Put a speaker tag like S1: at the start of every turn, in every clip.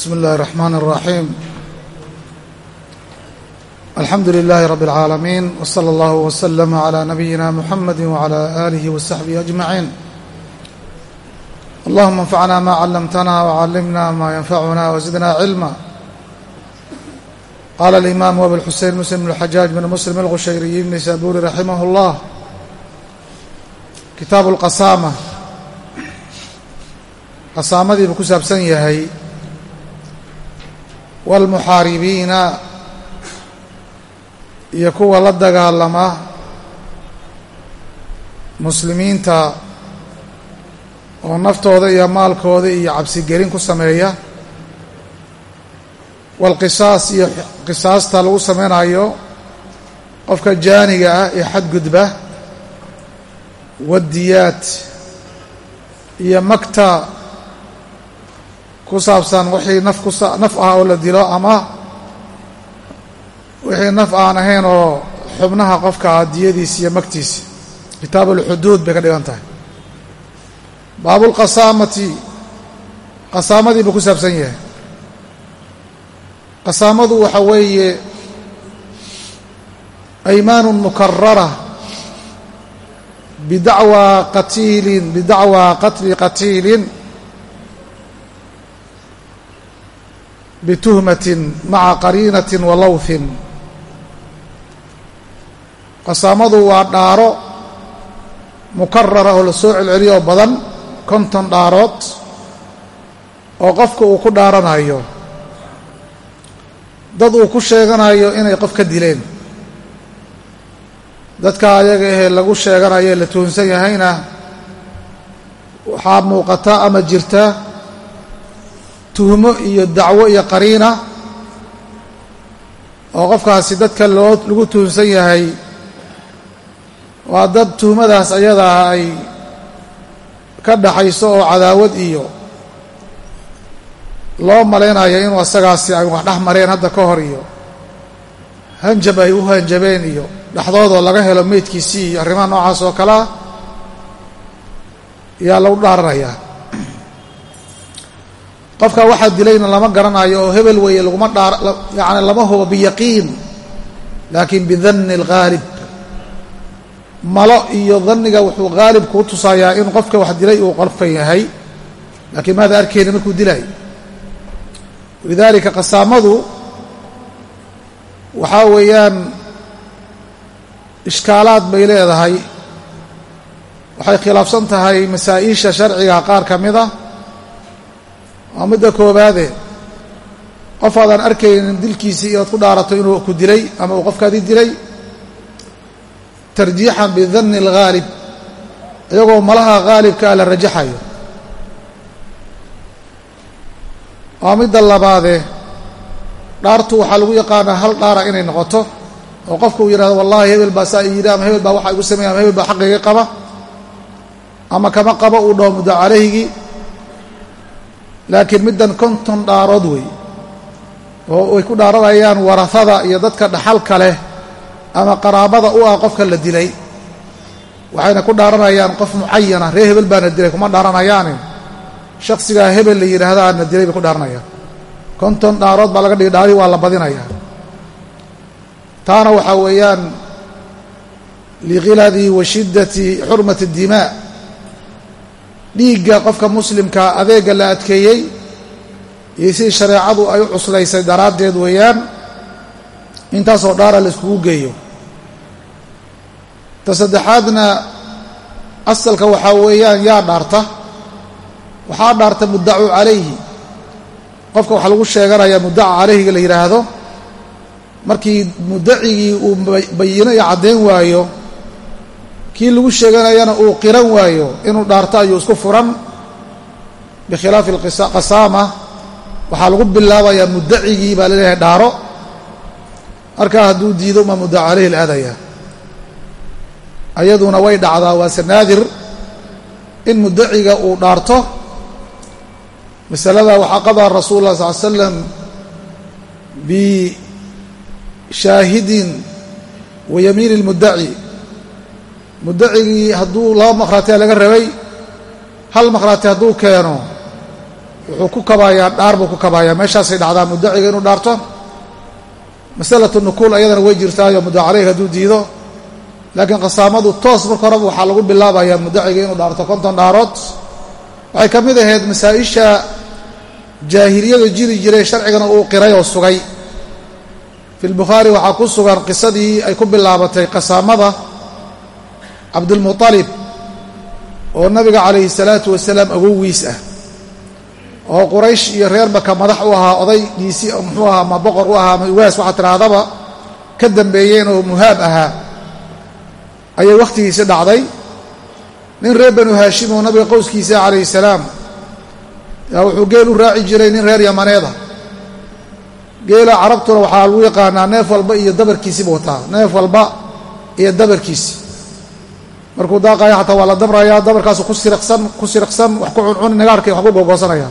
S1: بسم الله الرحمن الرحيم الحمد لله رب العالمين وصلى الله وسلم على نبينا محمد وعلى آله وصحبه أجمعين اللهم انفعنا ما علمتنا وعلمنا ما ينفعنا وزدنا علما قال الإمام أبو الحسين مسلم بن الحجاج بن مسلم الغشيري بن سابوري رحمه الله kitaabu alqasaama qasaamadiibu ku saabsan yahay waalmuxaaribiina iyo kuwa la dagaalama muslimiinta oo naftooda iyo maalkooda iyo cabsigelin ku sameeya waalqisaas iyo qisaasta lagu sameynayo qofka jaaniga ah ee xadgudba wadiyaad iyo magta ku saabsan wixii naf kunaf ah oo la dilo ama wixii naf aan ahayn oo xubnaha qofka ah diyadiisa iyo magtiisa kitaab ulxuduud bay ka dhigan tahay. Baabulqasaamati qasaamadii buu ku saabsan yahay. Qasaamadu waxa weeye aymaanun mukarara bidacwaa qatiilin bidacwaa qatli qatiilin bituhmatin maca qariinatin wa lawthin qasaamadu waa dhaaro mukarara oo la soo celceliyo oo badan konton dhaarood oo qofka uu ku dhaaranayo dad uu ku sheeganayo inay qof ka dileen dadka ayaga ahee lagu sheeganayo la tuhunsan yahayna waxaa muuqata ama jirta tuhmo iyo dacwo iyo qariina oo qofkaasi dadka loo lagu tuhunsan yahay waa dad tuhmadaas ayadaa ay ka dhaxayso oo cadaawad iyo loo malaynayo inuu asagaasi ay wax dhex mareen hadda ka hor iyo hanjab ay u hanjabeen iyo dhexdoodoo laga helo meydkiisii iyo arrimaha noocaas oo kalea yaa lagu dhaaranayaa qofka waxaa dilayna lama garanayo oo hebel weeye laguma dhaar yacni lama hubo biyaqiin laakiin bidanni alghaalib malo iyo danniga wuxuu haalib kuu tusayaa in qofka wax dilay uu qofkan yahay laakiin maada arkeyna markuu dilay. Walidaalika qasaamadu waxaa weeyaan ishkaalaad bay leedahay. Waxay khilaafsan tahay masaa-isha sharciga qaar ka mid a waa midda koobaade qof aadaan arkaynin dilkiisii inaad ku dhaarato inuu ku dilay ama uu qofkaadii dilay tarjiixan bidanni alghaalib iyagoo malaha haalibkaa la rajaxayo. Waa midda labaade dhaartu waxaa lagu yaqaanaa hal dhaara inay noqoto oo qofka uu yidhahdo wallahi hebel baa saa yidhi ama hebel baa waxa igu sameya ama hebel baa xaqigii qaba ama kama qabo uu dhaho muddo calayhigii laakiin middan konton dhaarood wey oo ay ku dhaaranayaan warahada iyo dadka dhaxalka leh ama qaraabada u ah qofka la dilay. Waxayna ku dhaaranayaan qof mucayana reer hebel baana dilay kuma dhaaranayaane shaksigaa hebel la yidhaahda aana dilay bay ku dhaaranayaan. Konton dhaarood baa laga dhigi dhaari waa la badinayaa. Taana waxaa weeyaan likhiladi wa shiddati xurmati dimaa dhiigga qofka muslimka adeega la adkeeyey iyo sidii shareecadu ay u cuslaysay daraaddeed weeyaan intaasoo dhaara la iskugu geeyo. Ta saddexaadna asalka waxaa weeyaan yaa dhaarta waxaa dhaarta muddacu calayhi. Qofka waxaa lagu sheeganayaa muddaca calayhiga la yidhaahdo markii muddacigii uu bayino iyo caddayn waayo kii lagu sheeganayana uu qiran waayo inuu dhaarto ayuu isku furan bikhilaafi alqasaama waxaa lagu bilaabayaa muddacigii baa la leeyahay dhaaro. Markaa hadduu diido uma muddaca calayhi la aadaya ayaduna way dhacdaa waase naadir in muddaciga uu dhaarto. Masalada waxaa qadaa rasuul lah sal slam bishaahidin wa yamiini lmuddaci muddacigii hadduu laba maqhraatiya laga rabay hal maqhraati hadduu keeno wuxuu ku kabayaa dhaar buu ku kabayaa. Meeshaasay dhacdaa mudaciga inuu dhaarto. Masalatu nukuul ayadana way jirtaayo muddo caleyh hadduu diido. Laakiin qasaamadu toos marka horeba waxaa lagu bilaabayaa mudaciga inuu dhaarto konton dhaarood. Waxay ka mid ahayd masaa-isha jaahiliyadu jiri jiray sharcigana uu qiray oo sugay. Fi lbukhaari waxaa ku sugan qisadii ay ku bilaabatay qasaamada cabdulmuطalib oo nabiga calayhi salaatu wasalaam awowiis ah oo quraysh iyo reer maka madax u ahaa odaygiisi muxuu ahaa ma boqor u ahaa ma ugaas waxaa tidhaahdaba ka dambeeyeen oo muhaab ahaa ayay wakhtigiisi dhacday. Nin reer banu haashim oo nabiga qowskiisa calayhi salaam yaa wuxuu geel u raaci jiray nin reer yamaneeda. Geela carabtuna waxaa lagu yaqaanaa neef walba iyo dabarkiisibu wataa neef walba iyo dabarkiisi markuu daaqaya xataa waa la dabrayaa dabarkaasu ku siriqsan ku siriqsan wax ku cuncuni nagaarhkay wax ku googoosanaya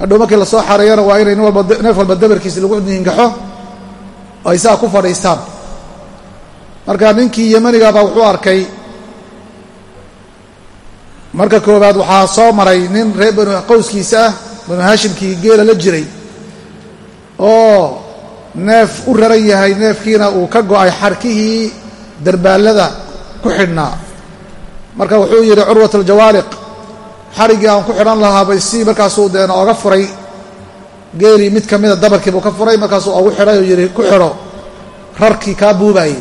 S1: hadhow markii la soo xareeyana waa inay neef walba dabarkiisi lagu niingaxo oo ay saa ku fadhiistaan. Marka ninkii yemanigaabaa wuxuu arkay marka koowaad waxaa soo maray nin reer banu qowskiisa ah banu haashimkii geela la jiray oo neef u raran yahay neefkiina uu ka go'ay xarkihii darbaallada ku xidhnaa. Marka wuxuu yidhi curwat aljawaaliq xariggii aan ku xidhan lahaabay si markaasuu deena oga furay. Geelii mid ka mida dabarkii buu ka furay markaasuu ogu xidhay oo yidhi ku xidho rarkii kaa buubaayey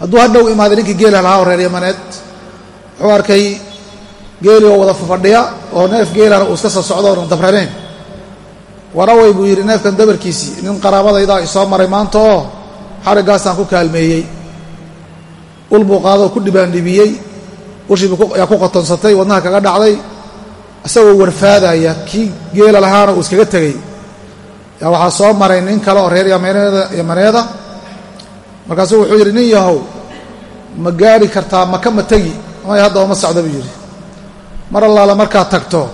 S1: hadduu hadhow imaaday ninkii geela lahaa reer yamaneed wuxuu arkay geeli oo wada fadhiya oo neef geelana uu iska soo socdo oonu dabranayn. Waraway buu yidhi neefkan dabarkiisii nin qaraabadaydaa isoo maray maanta oo xariggaasaan ku kaalmeeyey ul buu qaadoo ku dhibaandhibiyey ushii yaa ku qotonsatay wadnaha kaga dhacday isagoo warfaadaya kii geela lahaana uu iskaga tegey. Yaa waxaa soo maray nin kale oo reer yamaneeda markaasuu wuxuu yidhi nin yahow ma gaari kartaa maka ma tegi may hadda ooma socda buu yidhi. Mar allaala markaad tagto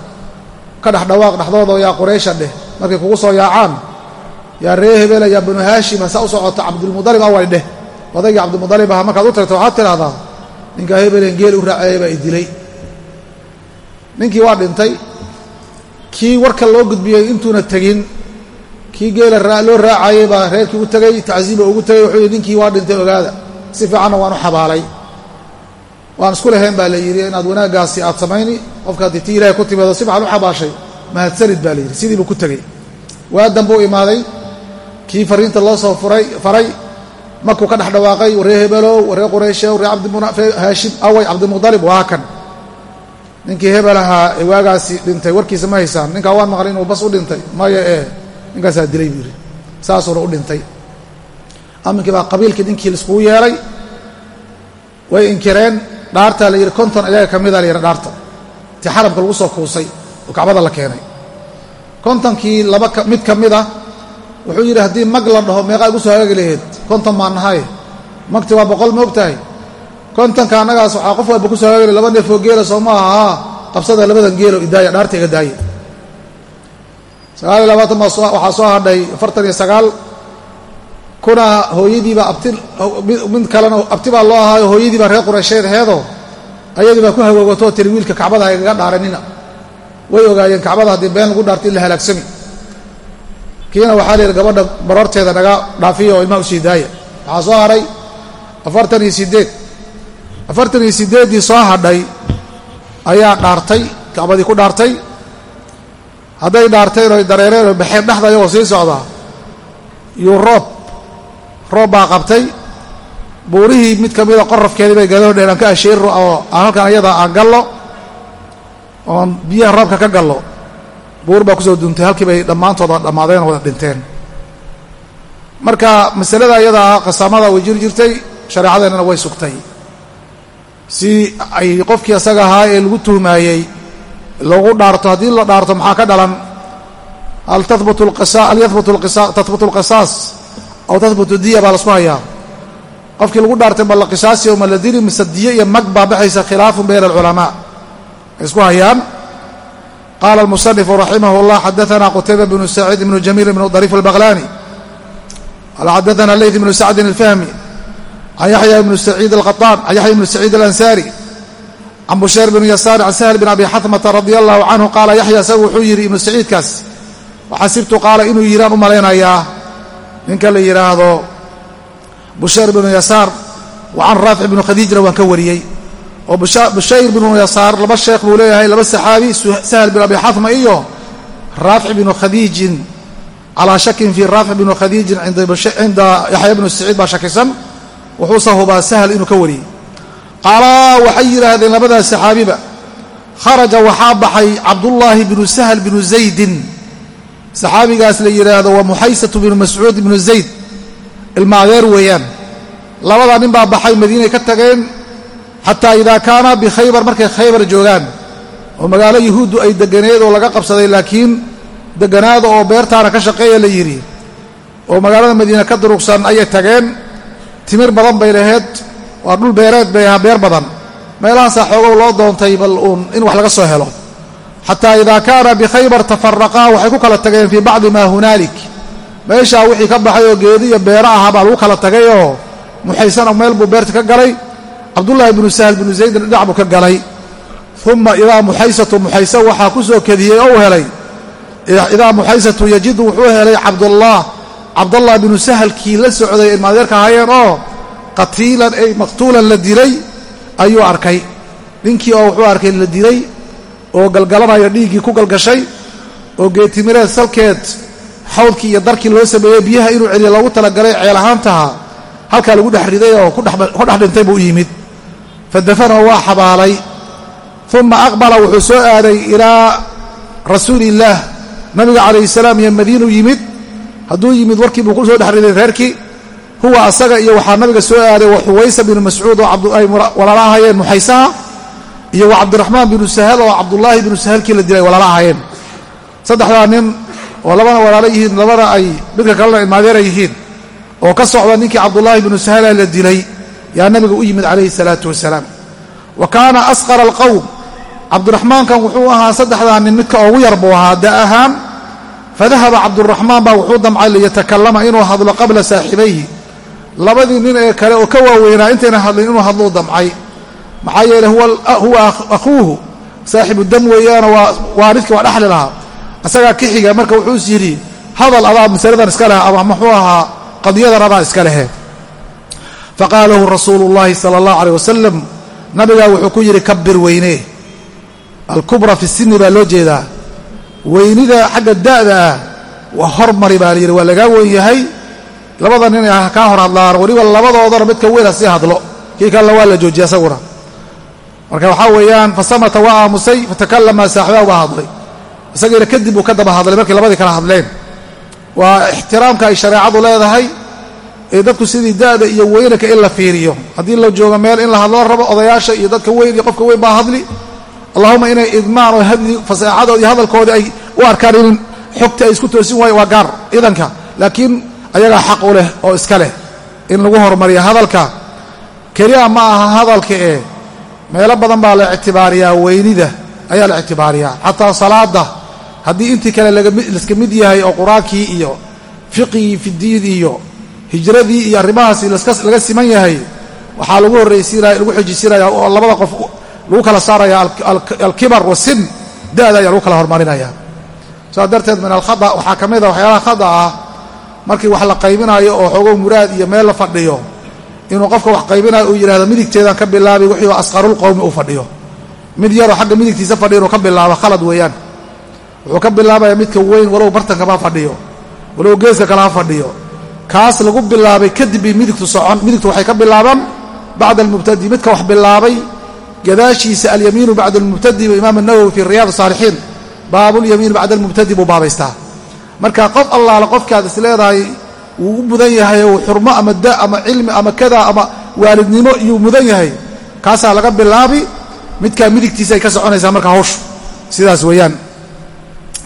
S1: ka dhex dhawaaq dhexdooda yaa quraysha dheh markay kugu soo yaacaan yaa ree hebela yaa banu haashima saa u socoto cabdulmudalib away dheh odaygii cabdimudalib aha markaad u tagto waxaad tidhahdaa ninkaa hebelen geel u raaceeya baa i dilay. Ninkii waa dhintay kii warka loo gudbiyey intuuna tegin kii geela loo raacayey baa reerkii u tegey tacsiiba ugu tegey wuxuu yidhi ninkii waa dhintay ogaada. Si fiicanna waan u xabaalay. Waan isku lahayn baa la yidhi inaad wanaaggaasi aad samayni qofka haddii tii ilahay ku timaado si fiican u xabaashay mahadsanid baa la yidhi. Sidii buu ku tegey waadan buu imaaday kii fariinta loo soo furay faray markuu ka dhex dhawaaqay waree hebelow waree qurayshew ree cabdihaashim away cabdimudalib waa kan. Ninkii hebel ahaa ee waagaasi dhintay warkiisa ma haysaan. Ninkaa waan maqlay inuu bas u dhintay. Maya ee ninkaasaa dilay buu yidhi. Saasuuna u dhintay. Aminkii baa qabiilkii ninkii laiskugu yeelay. Way inkireen. Dhaartaa la yidhi konton ayaga ka mida la yidhi dhaarta. Tii xarabka lagu soo kuusay oo kacbada la keenay. Kontonkii laba mid ka mid ah wuxuu yidhi haddii mag la dhaho meeqaa igu soo hagaagi laheyd. Konton baan magti waa boqol ma og tahay. Kontonka annagaas waxaa qof walba ku soo hagaagala laba neefoo geela soo ma aha. Qabsada labadan geelo idaaya dhaarta iga daaya sagaal iyo labaatan baa waxaa soo hadhay afartan iyo sagaal. Kuna hooyadiiba abti mid kalena abti baa loo ahaayo hooyadii baa reer quraysheed heedo. Ayadii baa ku hagoogatoo tiri wiilka kacbada haygaga dhaaranina. Way ogaayeen kacbada haddii been lagu dhaarto in la halaagsami kiina waxaa layidhi gabadha baroorteeda naga dhaafiya oo ilmaha u sii daaya waxaa soo hadhay afartan iyo siddeed. Afartan iyo siddeeddii soo hadhay ayaa dhaartay kacbadii ku dhaartay. Hadday dhaarteen oy dareereen oo baxeen dhexda ayagoo sii socdaa yuu roob roob baa qabtay. Buurihii mid ka mida qorafkeedii bay gadoo dheen aan ka asheero oo aan halkan ayada aan gallo oon biyaha roobka ka gallo buur baa ku soo duuntay halkii bay dhammaantooda dhammaadeen oo wada dhinteen. Marka masalada iyadaa qasaamada way jiri jirtay shareecadeennana way sugtay. Si ay qofkii asaga ahaa ee lagu tuhmaayey lagu dhaarto haddii la dhaarto maxaa ka dhalan? Hal tahbutu alqisaas aw tahbutu diya baa lasku hayaa. Qofkii lagu dhaartay ma la qisaasi ma la dili mise diyo iyo mag baa baxaysa khilaafun bayna alculamaa. Ay isku hayaan qaala almusanifu raximah اllah xadaana qutayba bnu saciid ibnu jamiil ibnu dariif albaqlani qala xadaana leyt ibnu sacdin alfahmi can yaxya ibnu saciid alqaطaan can yaxya ibnu saciid alansari can bushayr bn yasaar can sahl bn abi xatmata radia allahu canhu qaala yaxya isagu wuxuu yidhi ibnu saciidkaas waxasibtu qaala inuu yidhaan u malaynayaa ninka la yidhaahdo bushayr bnu yasaar wa can raafic bnu khadiijna waan ka wariyey oo bushayr bnu yasaar laba sheekh buu leeyahay laba saxaabi sahl bin abi xatma iyo raafic bnu khadiijin calaa shakin fii raafic bnu khadiijin cinda yaxya bnu saciid baa shakisan. Wuxuuse hubaa sahl inuu ka wariyey. Qaalaa waxay yidhaahdeen labadaas saxaabiba kharaja waxaa baxay cabdullaahi bnu sahl bnu zaydin. Saxaabigaas la yidhaahdo waa muxaysatu bnu mascuud ibnu zayd ilma adeer weeyaan. Labada nin baa baxay madiinay ka tageen xataa idaa kaana bikhaybar markay khaybar joogaan oo magaalo yuhuuddu ay deganeed oo laga qabsaday laakiin deganaada oo beertaana ka shaqeeya la yidhi oo magaalada madiine ka durugsan ayay tageen timir badan bay laheyd waa dhul beereed bay ahaa beer badan. Meelahaasaa xoogow loo doontay bal uun in wax laga soo helo. Xataa idaa kaana bikhaybar tafaraqaa waxay ku kala tageen fii bacdi maa hunaalik meeshaa wixii ka baxay oo geedi iyo beero ahaa baa lagu kala tagayoo muxaysana meel buu beerta ka galay cabdullaahi bnu sahl binu zaydin dhinac buu ka galay. Uma idaa muxaysatu muxaysa waxaa ku soo kediyey ou helay. Idaa muxaysatu yajidu wuxuu helay cabdullah. Cabdallah binu sahalkii la socday ay maadeerka ahaayeen oo qatiilan ay maqtuulan la dilay ayuu arkay. Ninkii oo wuxuu arkay la dilay oo galgalanaya dhiiggii ku galgashay oo geetimireed salkeed xawdkii iyo darkii loo sameeyey biyaha inuu celiya loogu talagalay ceel ahaantaha halkaa lagu dhex riday oo ku dhex dhintay buu u yimid fadafanahu waa xabaalay uma aqbala wuxuu soo aaday ilaa rasuuli illaah nabiga calayhi salaam iyo madiinu yimid. Hadduu yimid warkii buu ku soo dhex riday reerkii. Huwa asaga iyo waxaa nabiga soo aaday wa xuwaysa binu mascuud oo ay walaala ahaayeen muxaysaha iyo wa cabdiraxmaan binu sahal oo cabdullaahi binu sahalkii la dilay walaala ahaayeen saddexdaa nin oo labana walaalo yihiin labana ay midka kalena imaadeera yihiin oo ka socda ninkii cabdullaahi binu sahala la dilay yaa nabiga u yimid calayhi salaatu wasalaam. Wa kaana asqara alqowm cabdiraxmaankan wuxuu ahaa saddexdaa nin midka ugu yar buu ahaa da ahaan fadahaba cabduraxmaan baa wuxuu damcay liyatakallama inuu hadlo qabla saaxibayhi labadii nin ee kale oo ka waaweynaa intayna hadlin inuu hadluu damcay. Maxaa yeeley huwa akhuuhu saaxibu dam weeyaano waa waaridkii waa dhexli lahaa. Asagaa ka xiga marka wuxuu is yidhi hadal adaa masaladan iska leh ama muxuu ahaa qadiyadan adaa iska lehe faqaala lahu rasuulu llaahi sala allahu aleyh wasalam nabigaa wuxuu ku yidhi kabir weyne. Alkubra fi sini baa loo jeedaa. Weynida xagga da'da ah waa hormari baa layidhi waa lagaa weyn yahay. Labada nin ay kaa hor hadlaan weliba labadoodana midka weyn ha sii hadlo. Kii kalena waa la joojiyay asaguna. Marka waxaa weeyaan fasamata waa aamusay fatakallama saaxibahu baa hadlay. Isagiina kadib uu ka daba hadlay markii labadii kala hadleen. Waa ixtiraamka ay shareecadu leedahay ee dadku sidii da'da iyo weynanka in la fiiriyo. Haddii la joogo meel in la hadlo rabo odayaasha iyo dadka weyn iyo qofka weyn baa hadli. Allahuma inay idmaan oo hadli fasaaxadood iyo ay u arkaan in xogta ay isku toosin waayo waa gaar idanka. Laakiin ayagaa xaq u leh oo iska leh in lagu horumariya hadalka. Keliya ma aha hadalka ee meelo badan baa la ictibaariyaa weynida ayaa la ictibaariyaa. Xataa salaada haddii intii kale laiska mid yahay oo qur'aankii iyo fiqigii fidiin iyo hijradii iyo arrimahaasi laga siman yahay waxaa lagu horraysiinaya lagu xojisiinaya oo labada qof lagu kala saaraya alkibar wasin da'da ayaa lagu kala hormarinaya. Saas darteed min alkhada waxaa ka mid a waxyaalaha khada ah markii wax la qaybinayo oo xoogow muraad iyo meel la fadhiyo inuu qofka wax qaybinayo uu yidhahdo midigteedaan ka bilaabay wixii asqarulqowmi uu fadhiyo. Mid yaroo xagga midigtiisa fadhiyo inuu ka bilaabo khalad weeyaan. Wuxuu ka bilaabaya midka weyn walow bartankaba fadhiyo walow geeska kale ha fadhiyo kaas lagu bilaabay kadib bay midigtu socon midigtu waxay ka bilaabaan bacda almubtadi midka wax bilaabay gadaashiisa alyamiinu bacda almubtadi bu imaam nawowi fii riyaad saalixiin baabulyamiinu bacda almubtadi buu baabaystaa. Marka qof allaala qofkaad is leedahay wuu u mudan yahay oo xurmo ama da ama cilmi ama kada ama waalidnimo iyuu mudan yahay. Kaasaa laga bilaabi midkaa midigtiisa ay ka soconaysaa marka hawshu. Sidaas weeyaan.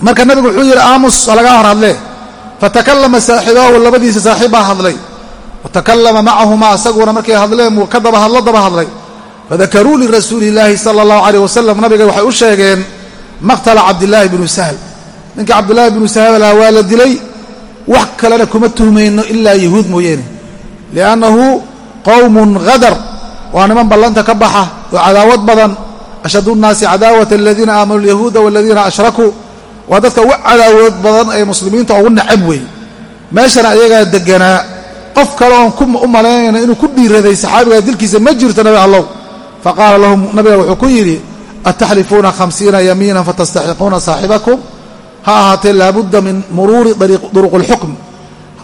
S1: Marka nabigu wuxuu yidhi aamus lagaa hor hadlee fatakallama saaxibahu labadiisa saaxiib baa hadlay. Watakallama macahumaa isaguna markay hadleen wuu ka daba hadlo daba hadlay. Fadakaruu lirasuuli illaahi sala allahu caleyh wasalam nabiga waxay u sheegeen maqtala cabdillaahi binu sahl. Ninka cabdillaahi binu sahla waa la dilay wax kalena kuma tuhmayno ilaa yahuud mooyeene. Liannahu qowmun hadar waa niman ballanta ka baxa oo cadaawad badan. Ashhadu nnaasi cadaawata aladiina aamanuu alyahuuda waladiina ashrakuu waa dadka ugu cadaawood badan ee muslimiinta ugu nacab wey meeshana ayagaa deganaa. Qof kale oon u malaynayna inuu ku dhiiraday saxaabigaa dilkiisa ma jirto nabi allow. Faqaala lahum nabiga wuxuu ku yidhi ataxlifuuna hamsiina yamiinan fatastaxiquuna saaxibakum? Ha ahaatee laabudda min muruuri duruq اlxukm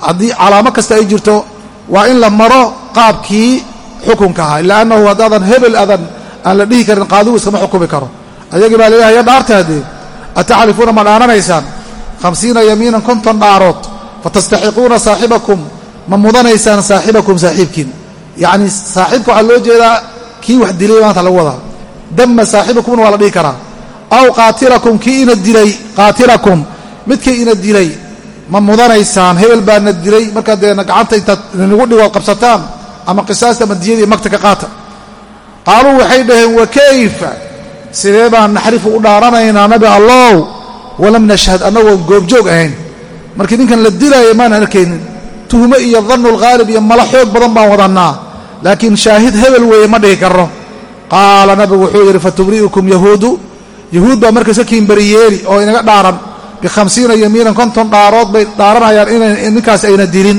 S1: haddii calaamo kasta ay jirto waa in la maro qaabkii xukunka ahaa ila annahu haddaadan hebel adan aan la dhihi karin qaadigu iskama xukumi karo. Ayagii baa la leeyahay ya dhaarta haddee ataxlifuuna ma dhaaranaysaan hamsiina yamiinan konton dhaarood fatastaxiquuna saaxibakum ma mudanaysaan saaxibakum saaxiibkiin yacni saaxiibka waxaa loo jeedaa kii wax dilay maanta lagu wadaa dama saaxibakumna waa la dhihi karaa aw qaatilakum kii ina dilay qaatilakum midkii ina dilay ma mudanaysaan hebel baana dilay markaa deena gacanta intaad inagu dhigood qabsataan ama qisaasta ama diyadii magta ka qaata qaaluu waxay dhaheen wa kayfa sidee baan naxrifu u dhaaranaynaa nabi allow walam nashhad annagoon goobjoog ahayn. Markii ninkan la dilaaya maanan arkaynin tuhmo iyo dannu lghaalib iyo mala xoog badan baan wadannaa. Laakiin shaahid hebel weeye ma dhihi karno qaala nabigu wuxuu yidhi fatubri'ukum yahuudu. Yahuud baa markas ka kiinbariyeeli oo inaga dhaaran bikhamsiina yamiinan konton dhaarood bay dhaaranayaan in ninkaas ayna dilin.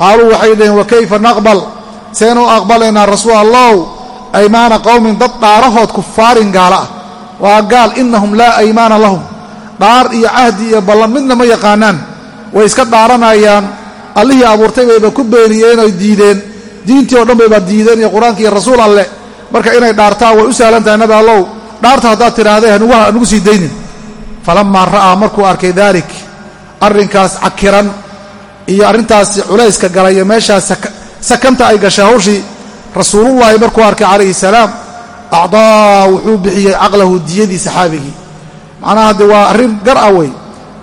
S1: Qaaluu waxay dhaheen wa kayfa naqbal? Seen u aqbalaynaa rasuul allow aymaana qowmin dad dhaarahood kufaarin gaala ah waa gaal innahum laa aymaana lahum dhaar iyo cahdi iyo ballan midna ma yaqaanaan way iska dhaaranayaan allihii abuurtay bayba ku beeniyeen oy diideen diintii oo dhan bayba diideen iyo qur'aanki iyo rasuul alleh marka inay dhaartaan way u sahlan tahay nabi allow dhaarta haddaad tidhaahday hanugu sii daynin falammaa ra'aa markuu arkay daalik arrinkaas cakiran iyo arrintaasi culayska galaya meeshaas sakanta ay gashay hawshii rasuulullaahi markuu arkay calayhi salaam acdaa wuxuu bixiyey caqlahu diyadii saxaabigii. Macnaha de waa arrin gar ah wey.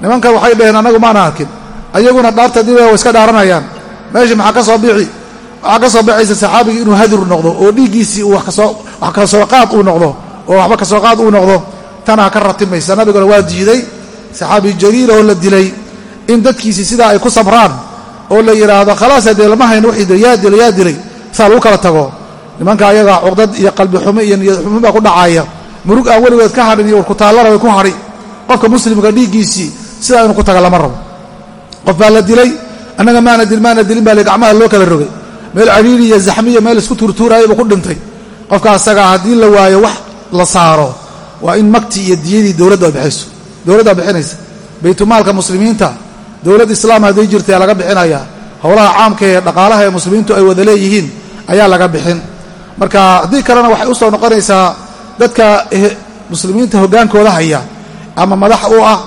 S1: Nimankan waxay dhaheen annagu maana arkin. Ayaguna dhaarta diba way iska dhaaranayaan. Meeshii maxaa ka soo bixi? Waxaa ka soo baxaysa saxaabigii inuu hadur noqdo oo dhiiggiisii uu wax ka soo qaad uu noqdo oo waxba ka soo qaad uu noqdo. Tanaa ka ratimaysa. Nabiguna waa diiday. Saxaabi jariila oo la dilay. In dadkiisii sidaa ay ku sabraan oo la yidhaahdo khalaas dee lama hayno wixii yaa dilay yaa dilay saa lagu kala tago. Nimanka ayagaa cuqdad iyo qalbi xumo iyo niyad xumo baa ku dhacaaya murug aan weligood ka hadhin iyo warkutaallana way ku hadhi qofka muslimka dhiiggiisii sidaa inuu ku taga lama rabo. Qof baa la dilay annaga maana dil maana dilin baa le gacmaha loo kala rogay. Meel cariiri iyo zaxmiya meel isku tuurtuuraayo buu ku dhintay. Qofka asagaa haddii la waayo wax la saaro waa in magti iyo diyadii dowladdu ay bixayso dowladdaa bixinaysa. Baytumaalka muslimiinta dowlad islaam hadday jirta laga bixinayaa howlaha caamka ee dhaqaalaha ee muslimiintu ay wada leeyihiin ayaa laga bixin. Marka haddii kalena waxay u soo noqonaysaa dadka muslimiinta hoggaankooda haya ama madax u ah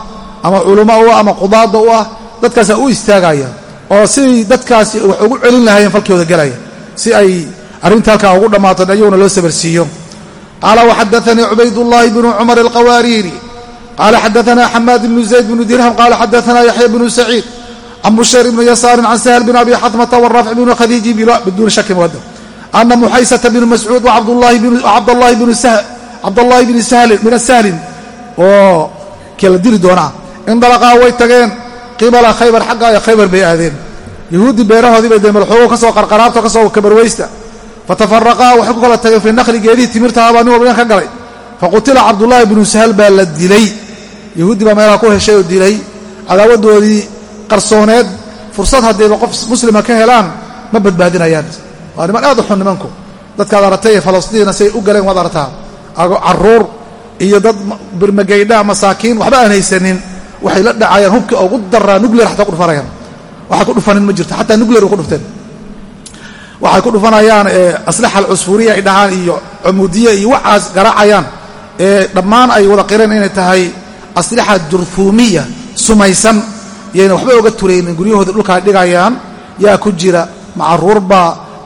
S1: ama culummo u ah ama qudaadda u ah dadkaasaa u istaagaya oo siday dadkaasi wax ugu celin lahaayeen falkooda gelaya si ay arrinta halkaa ugu dhammaato iyaguna loo sabarsiiyo. Qaala waxadaanii cubaydullaahi bnu cumar alqawaariiri. Qaala xadaanaa xamaad bnu zayd bnu dirham. Qaala xadaanaa yaxya bnu saciid can bushayr bni yasaarin can sahl bn abi xatmata waraafic bnu khadiiji biduuni shakin wada ana muxaysata bnu mascuud cabdallaahi bni sahlin oo kala dili doonaa indalaqaa way tageen qibala khaybar xagga khaybar bay aadeen yahuuddii beerahoodii bay dee madaxoogo ka soo qarqaraabto ka soo kabarwaysta fatafaraqaa waxay ku kala tageen fii naqli geedihii timirtahabaa nin walba ka galay faqutila cabdullaahi bnu sahal baa la dilay yahuuddii baa meelaha ku heshay oo dilay cadaawaddoodii qarsooneed fursad haddayba qof muslima ka helaan ma badbaadinayaan. Waa niman aad u xun nimanku. Dadkaad aragtay falastiina say u galeen waad aragtaa carruur iyo dad birmageydha masaakiin waxba aan haysanin. Waxay la dhacayaan hubka ugu daraa nuclear xataa ku dhufanayaan. Waxay ku dhufanin ma jirto xataa nuclear ku dhufteen. Waxay ku dhufanayaan aslaxa alcusfuuriya ay dhahaan iyo cumuudiya iyo waxaas garaacayaan. Ee dhammaan ay wada qireen inay tahay aslixa jurfuumiya sumaysan yayna waxba oga turaynin guryahooda dhulkaa dhigayaan yaa ku jira. Ma caruurba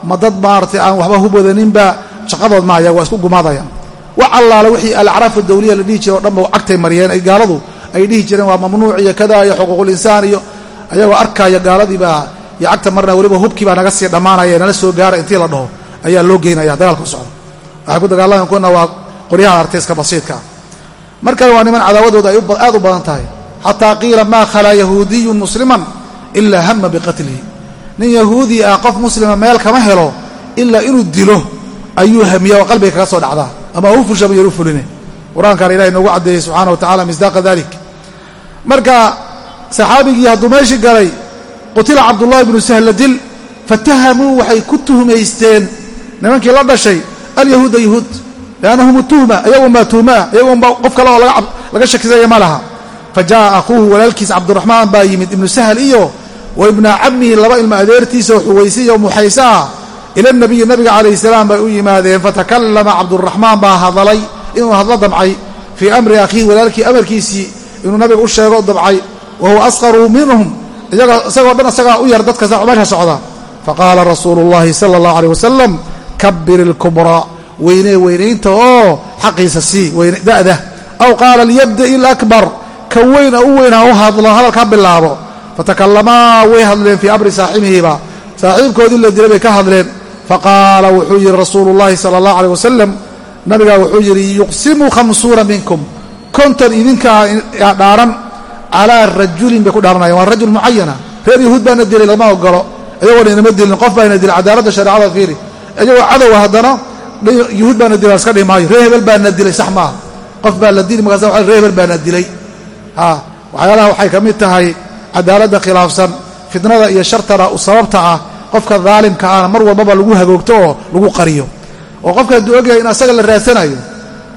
S1: ma dad maaragtay aan waxba hub wadaninba shaqadood maaya waa isku gumaadayaan. Wax allaale wixii alacraafu dawliya la dhihi jira o dhanba cagtay mariyeen ay gaaladu ay dhihi jireen waa mamnuuc iyo kada iyo xuquuqulinsaan iyo ayagoo arkaya gaaladiibaa iyo cagta marna weliba hubkii baa naga sii dhammaanaya nala soo gaara intii la dhaho ayaa loo geynaya dagaalka u waxay ku dagaalamayan kuna waa qoryaha arteyska basiidka. Ah markan waa niman cadaawadooda ay aad u badan tahay xataa qiila maa khalaa yahuudiyun musliman ilaa hama biqatlihi. Nin yahuudi ah qof muslima meel kama helo ilaa inuu dilo ayuu hamiya oo qalbiga kaga soo dhacdaa. Ama u fulsha mayar u fuline qur'aankaana ilahay noogu caddeeyey subxana wa tacala misdaaqa dalik marka saxaabigii hadduu meeshii galay qutila cabdullahi bnu sahla dil fatahamuu waxay ku tuhmaysteen nimankii la dhashay alyahuuda yahuud liannahum tuhma iyagunbaa tuhmaa iyagunba qof kale oo laga laha fa ja'a akhuuhu walaalkiis cabdiraxmaan baa yimid ibnu sahl iyo wa ibna cammihi laba ilmo adeertiisa oo xuwayse iyo muxayse ah ila nabiyi nabiga calayhi salaam bay u yimaadeen fatakallama cabduraxmaan baa hadalay inuu hadlo damcay fii amri akhiihi walaalkii amarkiisii inuu nabiga u sheego damcay wa huwa asqaruu minhum isagoo dhan isagaa u yar dadka meesha socda faqaala rasuulu llahi sala allahu aleyh wasalam kabir ilkubraa weynee weynaynta oo xaqiisa sii da'da aw qaala liyabda'i ilakbar ka weyn u weyn u hadlo hadalka ha bilaabo. Fatakalamaa way hadleen fii amri saaxibihiba saaxiibkoodii la dilay bay ka hadleen. Faqaala wuxuu yidhi rasuulu llahi sala allah aleyh wasalam nabigaa wuxuu yidhi yuqsimu khamsuuna minkum. Konton idinkaa dhaaran calaa rajulin bay ku dhaaranayaan. Waa rajul mucayana reer yahuud baana dilay lama ogolo iyagoona inama dilin qof baana dilay cadaaladda shareecada fiiri. Iyagoo cadowa haddana yuhuud baana dilay iska dhihi maayo reer hebel baana dilay sax maaha. Qof baa la dili markaas wa reer hebel baana dilay waxyaalaha waxay ka mid tahay cadaaladda khilaafsan fitnada iyo shartana sababta ah qofka daalimka ahna mar walbaba lagu hagoogto oo lagu qariyo. Oo qofka hadduu ogyahay in asaga la raadsanayo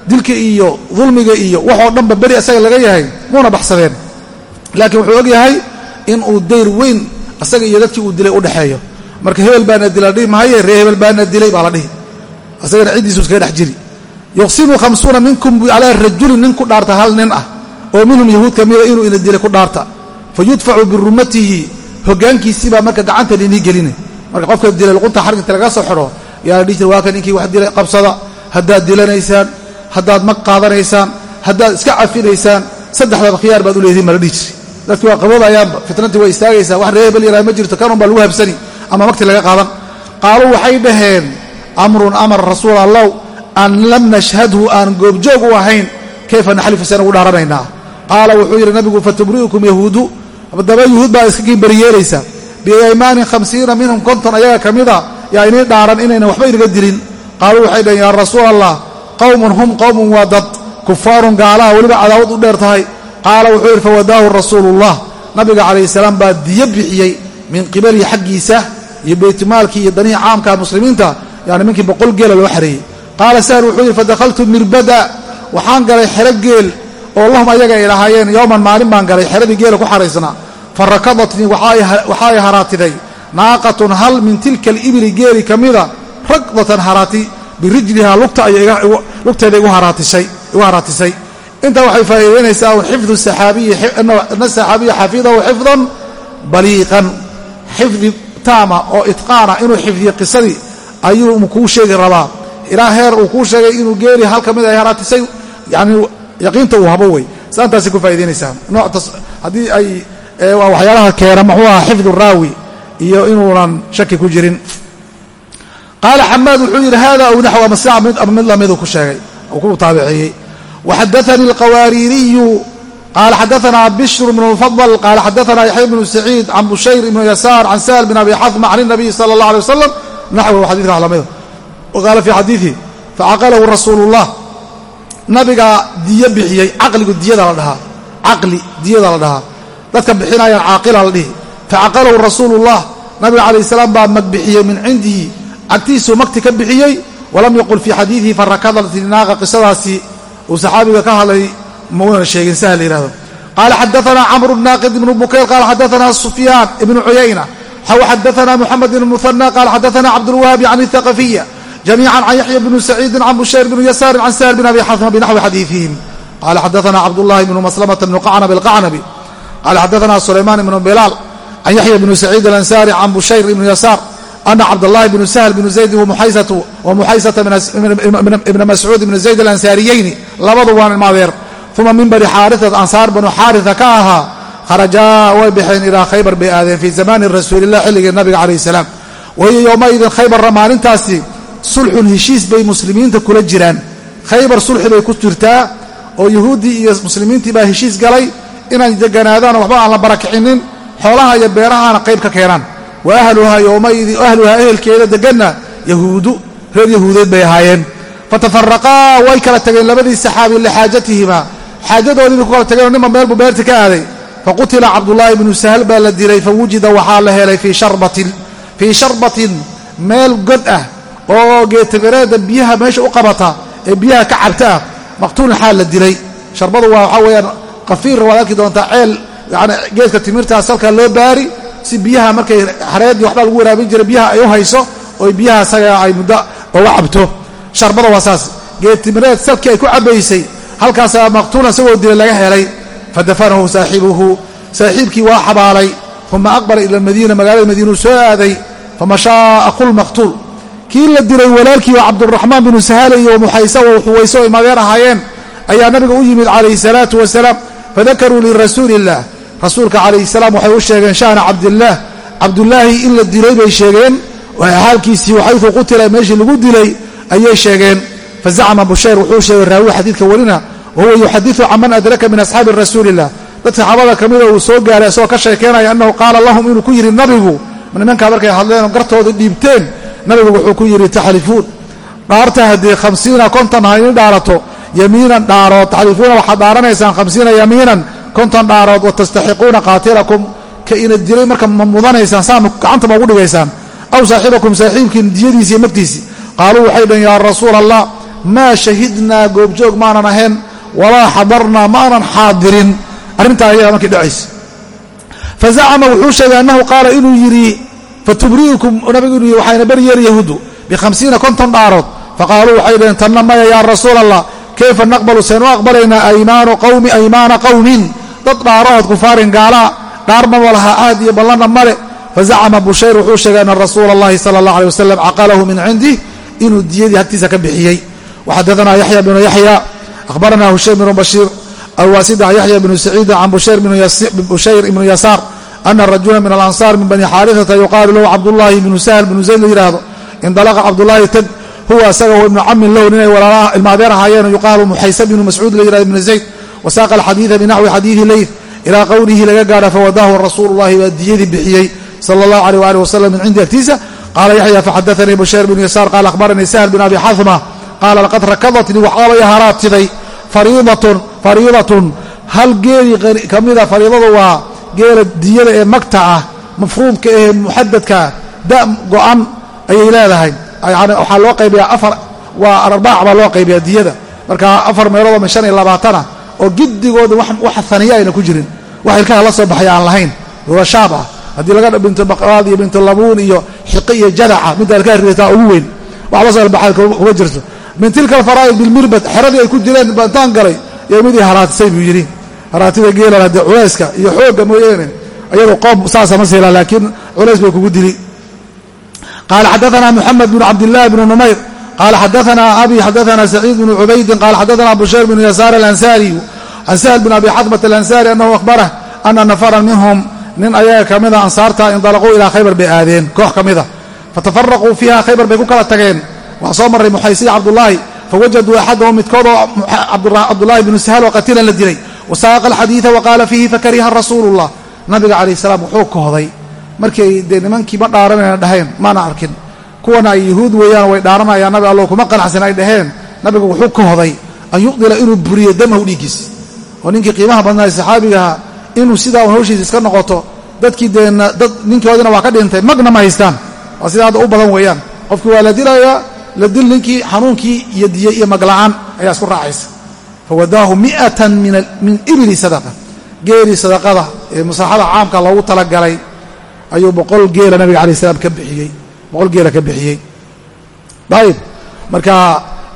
S1: dilka iyo dulmiga iyo waxoo dhanba beri asaga laga yahay muuna baxsadeen. Laakiin wuxuu ogyahay inuu dayr weyn asaga iyo dadkii uu dilay u dhexeeyo marka hebel baana dila dhihi mahaye ree hebel baana dilay baa la dhihi. Asagana ciddiisu iskaga dhex jiri. Yuqsimu khamsuuna minkum calaa rajulin nin ku dhaarta hal nin ah oo minhum yahuud ka mida inuu ina dilay ku dhaarta. Fa yudfacu birumatihi hoggaankiisiibaa marka gacanta linii geline. Marka qofka dilay luqunta xarginta laga soo xidho yaa la dhihi jira waa kan ninkii wax dilay qabsada haddaad dilanaysaan haddaad mag qaadanaysaan haddaad iska cafinaysaan saddexdaba khiyaar baad u leedihin ma la dhihi jiri dadkii waa qaboobayaanba fitnadii waa istaagaysaa wax ree hebel yaraa ma jirto kanun baa lagu habsani ama magti laga qaadan. Qaaluu waxay dhaheen amrun amar rasuul allow an lam nashhadhu aan goobjoog u ahayn kayfa naxlifu seen ugu dhaaranaynaa qaala wuxuu yidhi nabigu fatubri'ukum yahuudu. Daba yuhuud baa iska kiinbariyeelaysa biaymaanin khamsiina minhum konton ayaga ka mida yaa inii dhaaran inaynan waxba inaga dilin. Qaaluu waxay dhaheen yaa rasuul allah qowmun hum qowmun waa dad. Kufaarun gaalaha weliba cadaawad u dheer tahay. Qaala wuxuu yidhi fawadaahu rasuulullah. Nabiga calayhi salaam baa diyo bixiyey min qibalihi xaggiisa iyo beytimaalkii iyo danihii caamka muslimiinta yani minkii boqol geela loo xareeyey. Qaala sahal wuxuu yidhi fadakhaltu mirbada waxaan galay xero geel oo lahum ayaga ay lahaayeen yowman maalin baan galay xeradii geela ku xaraysnaa fa rakadatnii waxa ay haraatiday naaqatun hal min tilka alibili geeli ka mida ragdatan haraati birijlihaa lugteeda igu haraatisay intaa waxay faa'iidaynaysaa un xifdu saxaabiyi ana saxaabiya xafidahu xifdan baliiqan. Xifdi taama oo itqaana inuu xifdiyo qisadii ayuu kuu sheegi rabaa. Ilaa heer uu kuu sheegay inuu geeli hal ka mid ay haraatisay yani yaqiinta uu habo wey. Saantaasi ku faa'idaynaysaa haddii ay waxyaalaha keena muxuu aha xifdu raawi iyo inuunan shaki ku jirin. Qaala xamaad wuxuu yidhi hada aw naxw ama sia ama mid lamiduu ku sheegay. Uu ku taabicieyey waxadaanii alqawaariiriyu qaala xadaanaa bishru bnu lfadl qaala xadaanaa yaxya bnu saciid can bushayr ibnu yasaar can sahal bin abi xadma can inabiyi sala allah alay wasalam naxwhu xadiidkaa lamida wa qaala fii xadiidihi facaqalahu rasuulu nabiga diyo bixiyey caqligu diyada la dhahaa caqli diyada la dhahaa. Dadka bixinayaan caaqila la dhihi. Facaqalahu rasuulullah nabiga calayh salaam baa mag bixiyey min cindihi. Cagtiisuu magti ka bixiyey walam yaqul fii xadiidihi farakadat inaaqa qisadaasi. Uu saxaabiga ka hadlay maunan sheegin saha la yihahdo qaala xadaanaa camru naaqid ibnu bukayr qaala xadaanaa sufyaan ibnu cuyayna xaw xadaanaa muxamed ibn muhana qaala xadaanaa cabdulwahaabi can ithaqafiya. الثaqafiya jamiica can yaxya bn saciidi can bushayr bn yasaari can sahl bn abi xasma bnaxwi xadiiثihim qala xadaثna cabdالlahi bn maslmة bn qacnab اlqacnabi qala xadaثna sulayman ibn bilaal can yaxya bn saciid alansaari can bushayr ibn yasaar ana cabdالlahi bn sahl bn zaydin wamuxaysata ibna mascuud ibn zayd alansaariyeyni labadu waan ilmaadeer uma min bani xaariat ansaar banu xaaria ka ahaa kharajaa way baxeen ilaa khaybar bay aadeen fii zamaani rasuulilah xilligii nabiga calayh salaam wahiyo yowmaidin khaybarra maalintaasi sulxun heshiis bay muslimiinta kula jiraan. Khaybar sulxi bay ku jirtaa oo yuhuuddii iyo muslimiintii baa heshiis galay inay deganaadaan waxba aan la barakicinin xoolaha iyo beerahana qayb ka keenaan. Wa ahluhaa yowmaidin ahluhaa ehelkeeda deganna yahuudu reer yahuudeed bay ahaayeen. Fatafaraqaa way kala tageen labadii saxaabi lixaajatihima xaajadoodiibay ku kala tageenoo ninba meel buu beerta ka aaday. Faqutila cabdullaahi bnu sahal baa la dilay fawujida waxaa la helay fii sharbatin meel god ah oo geetamireeda biyaha meesha u qabata ee biyaha ka cabta ah. Maqtuulin xaal la dilay. Sharbadu waa waxaa weeyaan qafiir waad arki doontaa ceel. Yani geedka timirtaas halkaa loo baari si biyaha markay hareedii waxbaa lagu waraabin jiray biyaha ay u hayso oo biyaha isaga ay muddo uga cabto. Sharbada waa saas. Geedtimireed salkii ay ku cabbaysay halkaasaa maqtuulan isagoo dilay laga helay. Fadafanahu saaxibuhu. Saaxiibkii waa xabaalay. Uma aqbala ila almadiina magaalada madiinuu soo aaday. Famashaa aqulmaqtuul kii la dilay walaalkii oo cabduraxmaan binu sahaale iyo muxaysa oo xuwayso ay madeer ahaayeen ayaa nabiga u yimid calayhi salaatu wasalaam fadakaruu lirasuuli illah rasuulka calayhi salaam waxay u sheegeen sha'na cabdillaah cabdullaahi in la dilay bay sheegeen xaalkiisii waxaytu qutila meeshii lagu dilay ayay sheegeen. Fazacma bushayr wuxuu sheegay raawi xadiidka welina wahuwa yuxadiu can man adraka min asxaabi rasuuli illah dad saxaabada ka mida uu soo gaaray isagoo ka sheekeynaya annahu qaala lahum inuu ku yidhi nabigu nimankaa markay hadleen oo gartooda dhiibteen nabigu wuxuu ku yidhi taxlifuun dhaarta haddii khamsiina konton ha ini dhaarato yamiinan dhaarood taxlifuuna waxaad dhaaranaysaan khamsiina yamiinan konton dhaarood wa tastaxiquuna qaatilakum. Ka ina dilay marka ma mudanaysaan saa gacanta ma ugu dhigaysaan. Aw saaxibakum saaxiibkiin diyadiisi iyo naftiisii. Qaaluu waxay dhaheen yaa rasuula allah maa shahidnaa goobjoog maanan ahayn walaa xadarnaa maanan xaadirin. Arrintaa ayaga markay dhacaysa. Fazacama wuxuu sheegay annahu qaala inuu yidhi fatubriikum nabigu waxayna beryeer yahuudu bihamsiina konton dhaarood. Faqaaluu waxay dhaheen tanna maya yaa rasuul allah kayfa naqbalu? Seenu aqbalaynaa aymaanu qawmi aymaana qawmin. Dad dhaarahood kufaarin gaalaa dhaarmama lahaa aad iyo ballana male fazacama bushayr wuxuu sheegay ana rasuula allahi sala allah alay wasalam caqalahu min cindih inuu diyadii hagtiisa ka bixiyey. Waxadadanaa yaxya bnu yaxya ahbaranaa hushaym bnu bashiir awasida yaxya bnu saciidin can bushayr ibnu yasaar ana rajula min alansaar min bani xaarihata yuqaalu lahu cabdullaahi bnu sahl bnu zayd la yidhaahdo indalaqa cabdullaahi tag huwa isaga wa ibnu camin lahu ninay walaalaha ilmaadeer ahaayeen yuqaalu muxaysa bnu mascuud la yihahdo ibnu zayd wasaaqa alxadiida binaxwi xadiidi leyth ilaa qowlihi laga gaadha fawadaahu rasuulu llahi baa diyadii bixiyey sala allahu aleyh waali wasalam min cindi agtiisa. Qaala yaxya faxadaanii bushayr bnu yasaar qaala akhbaranii sahl bin abi xadma qaala laqad rakadatnii waxaabay haraatiday fariidatun hal geeli ka mida fariidadu waa geela diyada ee magta ah mafruudka ee muxadadkaa da go-an ayay leedahay. Waxaa loo qaybiyaa afar waa arbaac baa loo qaybiyaa diyada. Marka afar meeloodoo min shan iyo labaatana oo giddigooda wax haniya ayna ku jirin. Wax ilkaha la soo baxay aan lahayn. Rulashaab ah. Haddii laga bintu baqraad iyo bintu labuun iyo xiqi iyo jadaca midda ilkaha ridataa ugu weyn. Wax soo baxay kuma jirto. Min tilka alfaraa'id bilmirbad xeradii ay ku jireen bantaan galay iyo midii haraatisay buu yidhi haraatida geelan haddee culayska iyo xoogga mooyeene iyadoo qoom saasa ma siila laakiin culays bay kugu dili. Qaala xadaanaa muxamed bnu cabdillahi bnu numayr qaala xadaanaa abi xadaanaa saciid bnu cubaydin qaala xadaanaa bushayr bnu yasaar alansariyu can sahl bin abi xadmat alansari annahu akhbarah ana nafaran minhum nin ayaga ka mida ansaarta indalaquu ilaa khaybar bay aadeen koox ka mida. Fatafaraquu fiiha khaybar bay ku kala tageen. Waxaa soo marray muxaysiya cabdullaahi fawajaduu axadahum midkoodoo cabdullaahi bnu sahal oo qatilan la dilay wasaaqa alxadiida wa qaala fiihi fakariha rasuulu llah nabiga calayh salaam wuxuu kohday markay dee nimankii ma dhaaranayna dhaheen maana arkin kuwana ay yahuud weeyaan way dhaaranayaan nabi allo kuma qanacsan ay dhaheen nabigu wuxuu kohday an yuqdila inuu buriyo damahu dhiiggiisa oo ninkii qiimaha badnaay saxaabigaha inuu sidaa un hawshiisa iska noqoto dadkii deenna dad ninkoodina waa ka dhintay magna ma haystaan waa sida u badan weeyaan qofkii waa la dilayaa la dil ninkii xanuunkii iyo diye iyo magla'aan ayaa isku raacaysa fawadaahu mi'atan min ibili sadaqa geelii sadaqada ee musaaxada caamka loogu talagalay ayuu boqol geela nabiga alay slam ka bixiyey boqol geela ka bixiyey ayib marka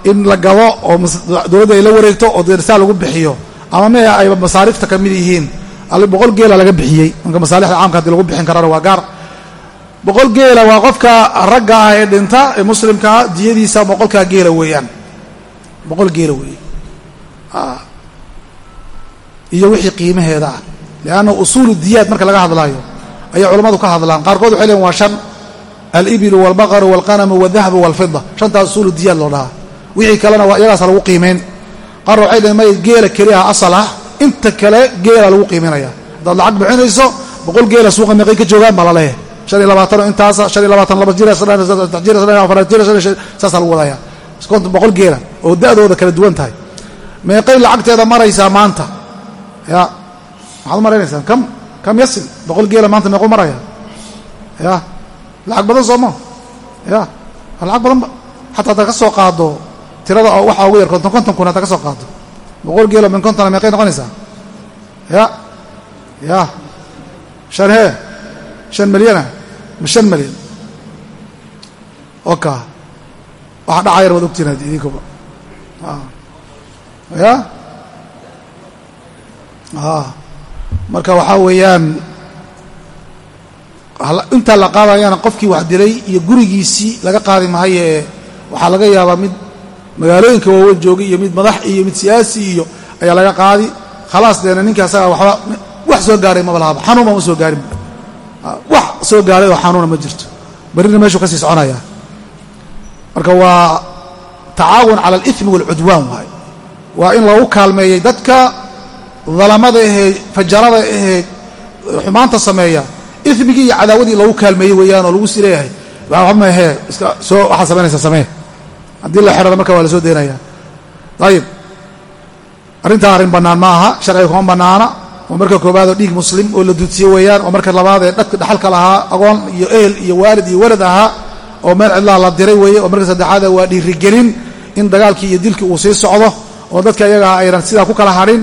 S1: in la gado oo dowladda ay la wareegto oo deersaa lagu bixiyo ama mee ayba masaarifta ka mid yihiin boqol geela laga bixiyey marka masaalixda caamka haddii lagu bixin karana waa gaar boqol geela waa qofka ragga ah ee dhinta ee muslimkaa diyadiisa boqolkaa iyo wixii qiimaheeda ah. Lianna usuulu diyaad marka laga hadlaayo ayay culammadu ka hadlaan. Qaarkood waxay leein waa shan. Alibilu walbaqaru walqanamu waldahabu walfida shantaas usuulu diyaad loo dhahaa. Wixii kalena waa iyagaasa lagu qiimayn qaarna waxay leein may geela keliyaha asal ah. Inta kale geela lagu qiiminaya haddaad lacag bixinayso boqol geela suuqa meeqay ka joogaan baa la leeyahay shan iyo labaatanoo intaasa shan iyo labaatan laba jira saddex jira saddex afar jira saasaa lagu wadaya konton boqol geela oo da'dooda kala duwan tahay meeqay lacagteeda maraysaa maanta. Ya maxaad u maraynaysaan? Kam kam yasil boqol geela maanta meequu maraya. Ya lacag badan sooma ya lacag badanba xataa hadaad ka soo qaado tirada waxaa ugu yar konton konton kun hadaad ka soo qaado. Boqol geelo min kontona meeqay noqonaysaa. Ya ya. Shan hee shan milyana ma shan milyan. Oka waxa dhacayar waad ogtiin idinkuba ya? Marka waxaa weeyaan intaa la qaadayana qofkii wax dilay iyo gurigiisii laga qaadi mahaye waxaa laga yaabaa mid magaalooyinka waaweyn joogay iyo mid madax iyo mid siyaasi iyo ayaa laga qaadi. Khalaas deena ninka asaga waba wax soo gaaray maba lahaba xanuun bama soo gaarin. Wax soo gaaray oo xanuuna ma jirto. Berrina meeshuu ka sii soconaya marka waa tacaawun cala alimi waalcudwaan waaye waa in lagu kaalmeeyey dadka dalamada ahee fajarada ahee xumaanta sameeya. Imigii iyo cadaawadii lagu kaalmeeyey weeyaan oo lagu sii leeyahay. Mahe iska soo waxaad samaynaysaa samee. Haddii la xerana marka waa la soo daynaya ayib arrintaa arrin bannaan ma aha sharciga kuma bannaana. Oo marka koobaadoo dhiig muslim oo la dudsiye weeyaan oo marka labaadee dhadka dhaxalka lahaa agoon iyo ehel iyo waalid iyo walad ahaa oo meel cidlaa la diray weeye oo marka saddexaade waa dhiirigelin in dagaalkii iyo dilkii uu sii socdo oo dadka iyagaha aynan sidaa ku kala hadhin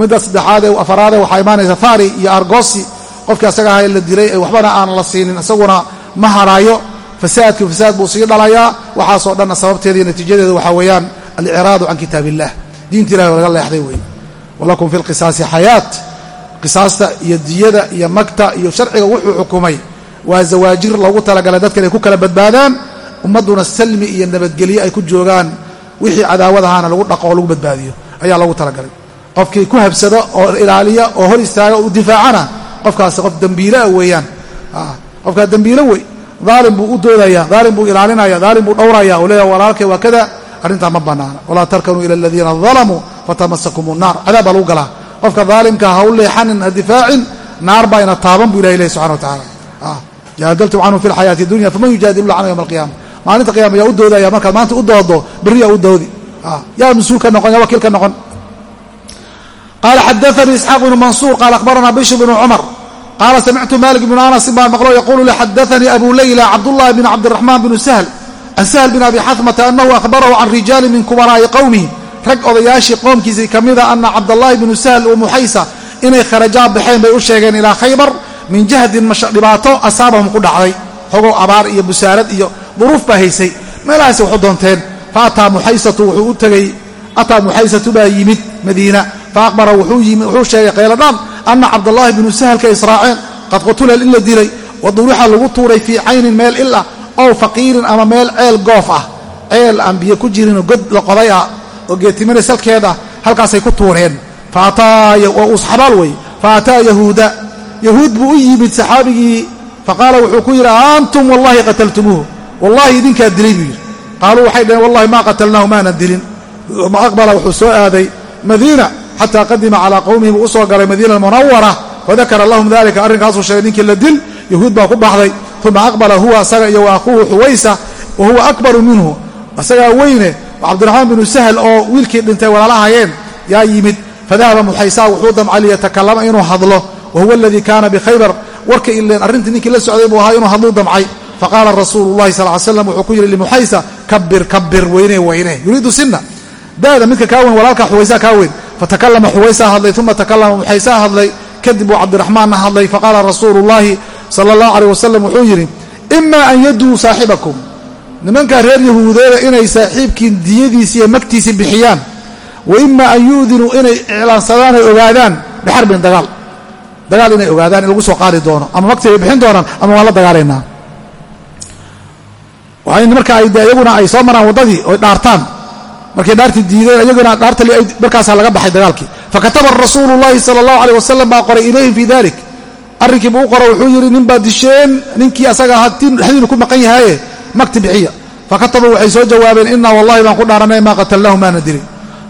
S1: midda saddexaadee afaraadee waxaa imaanaysa faari iyo argosi qofkii asaga aha la dilay ee waxbana aan la siinin isaguna ma haraayo. Fasaadkii fasaad buu sii dhalayaa. Waxaasoo dhanna sababteeda iyo natiijadeeda waxaa weeyaan alicraadu can kitaab illah diinta ilahi laga leexday weeye walakum fi lqisaasi xayaat qisaasta iyo diyada iyo magta iyo sharciga wuxuu xukumay. Waa zawaajir loogu talagalay dadka inay ku kala badbaadaan. Ummadduna salmi iyo nabadgelye ay ku joogaan wixii cadaawad ahaana lagu dhaqo oo lagu badbaadiyo ayaa loogu talagalay. Qofkii ku habsado oo ilaaliya oo hor istaaga u difaacana qofkaasi qof dembiilaa weeyaan. Qofkaa dembiilo wey. Daalim buu u doodaya daalim buu ilaalinaya daalim buu dhowraya. Oo leeyaha walaalkay waa kada arrintaa ma bannaana. Walaa tarkanuu ila aladiina dalamuu fatamasakum naar. Cadaab baa lagu galaa. Qofka daalimka ha u leexanin ha difaacin naar baa ina taaban buu ilahi lehy subxana wa tacaala jaadaltum canhum fi lxayaati dunya faman yujaadilu canhu yowma alqiyama maalinta qiyama yaa u doodaya markaad maanta u doodo berriyaa u doodi. Yaa mas'uul ka noqon yaa wakiil ka noqon. Qala xadaanii isxaaq bnu mansuur qaala akhbarana bishr bnu cumar qaala samictu malik bnu anas baan maqlo yaquulu li xadaanii abu leyla cabdullahi bn cabdiraxmaan bnu sahl can sahl bin abi xatmata anahu ahbarahu can rijaali min kubaraa'i qowmihi rag odayaashii qoomkiisii ka mida ana cabdallaahi bnu sahl wa muxaysa inay kharajaa baxeen bay u sheegeen ilaa khaybar min jahdin dhibaato asaabahum ku dhacday xogow abaar iyo busaarad iyo duruuf baa haysay. Meelahaasi waxu doonteen fa ataa muxaysatu wuxuu u tegey ataa muxaysatu baa yimid madiina. Fa aqbara wuxuu sheegay qayladhaan ana cabdallaahi bnu sahlka israaceen qad qutula in la dilay wa durixa lagu tuuray fii caynin meel il ah ow faqiirin ama meel ceel goof ah. Ceel aan biyo ku jirinoo god la qoday ah oo geetimina salkeed ah halkaasay ku tuureen. Xabaal wey fa ataa yahuuda. Yahuud buu u yimid saxaabigii faqaala wuxuu ku yidhi antum wallahi qataltumuuhu wallahi idinkaa dilay buu yidhi. Qaaluu waxay dhaheen wallahi maa qatalnaahu maanan dilin. Ma aqbala wuxuu soo aaday madiina xataa qadima calaa qowmihi buu u soo galay madiina almunawara fadakara lahum dalika arrinkaasuu sheegay ninkii la dil yahuud baa ku baxday uma aqbala huwa asaga iyo wa akhuuhu xuwaysa wa huwa akbaru minhu. Asagaa weyne cabdiraxmaan binu sahl oo wiilkii dhintay walaalahayeen yaa yimid fadahaba muxaysaa wuxuu damcay liyatakallama inuu hadlo wa huwa aladii kaana bikhaybar warka ileen arrintii ninkii la socday buu ahaa inuu hadluu damcay faqaala rasuulu llahi sal slam wuxuu ku yidhi limuxaysa kabir kabir weyne weyne. Yuriidu sinna. Da'da midka kaa weyn walaalka xuwaysaa kaa weyn. Fatakallama xuwaysaa hadlay uma takallama muxaysaa hadlay. Kadib buu cabdiraxmaanna hadlay faqaala rasuulu llahi sala allahu aleyh wasalam wuxuu yidhi ima an yaduu saaxibakum. Nimankaa reer yahuudeeda inay saaxiibkiin diyadiisi iyo magtiisii bixiyaan wa ima an yuudinuu inay iclaansadaan ay ogaadaan bixarbin dagaal. Dagaal inay ogaadaan in lagu soo qaadi doono ama magti ay bixin doonaan ama waan la dagaalaynaa marka ay iyaguna ay soo maraan waddadii oy dhaartaan. Markay dhaartii diideen iyaguna dhaartali markaasaa laga baxay dagaalkii. Fakataba rasuulu llahi sala allahu aleyh wasalam baa qoray ilayhim fii dalik arrinkii buu u qoro wuxuu yidhi nin baad disheen ninkii asaga dhexdiinu ku maqan yahaye magti bixiya fakatabuu waxay soo jawaabeen inaa wallahi baan ku dhaaranay maa qatalnaahu maana dilin.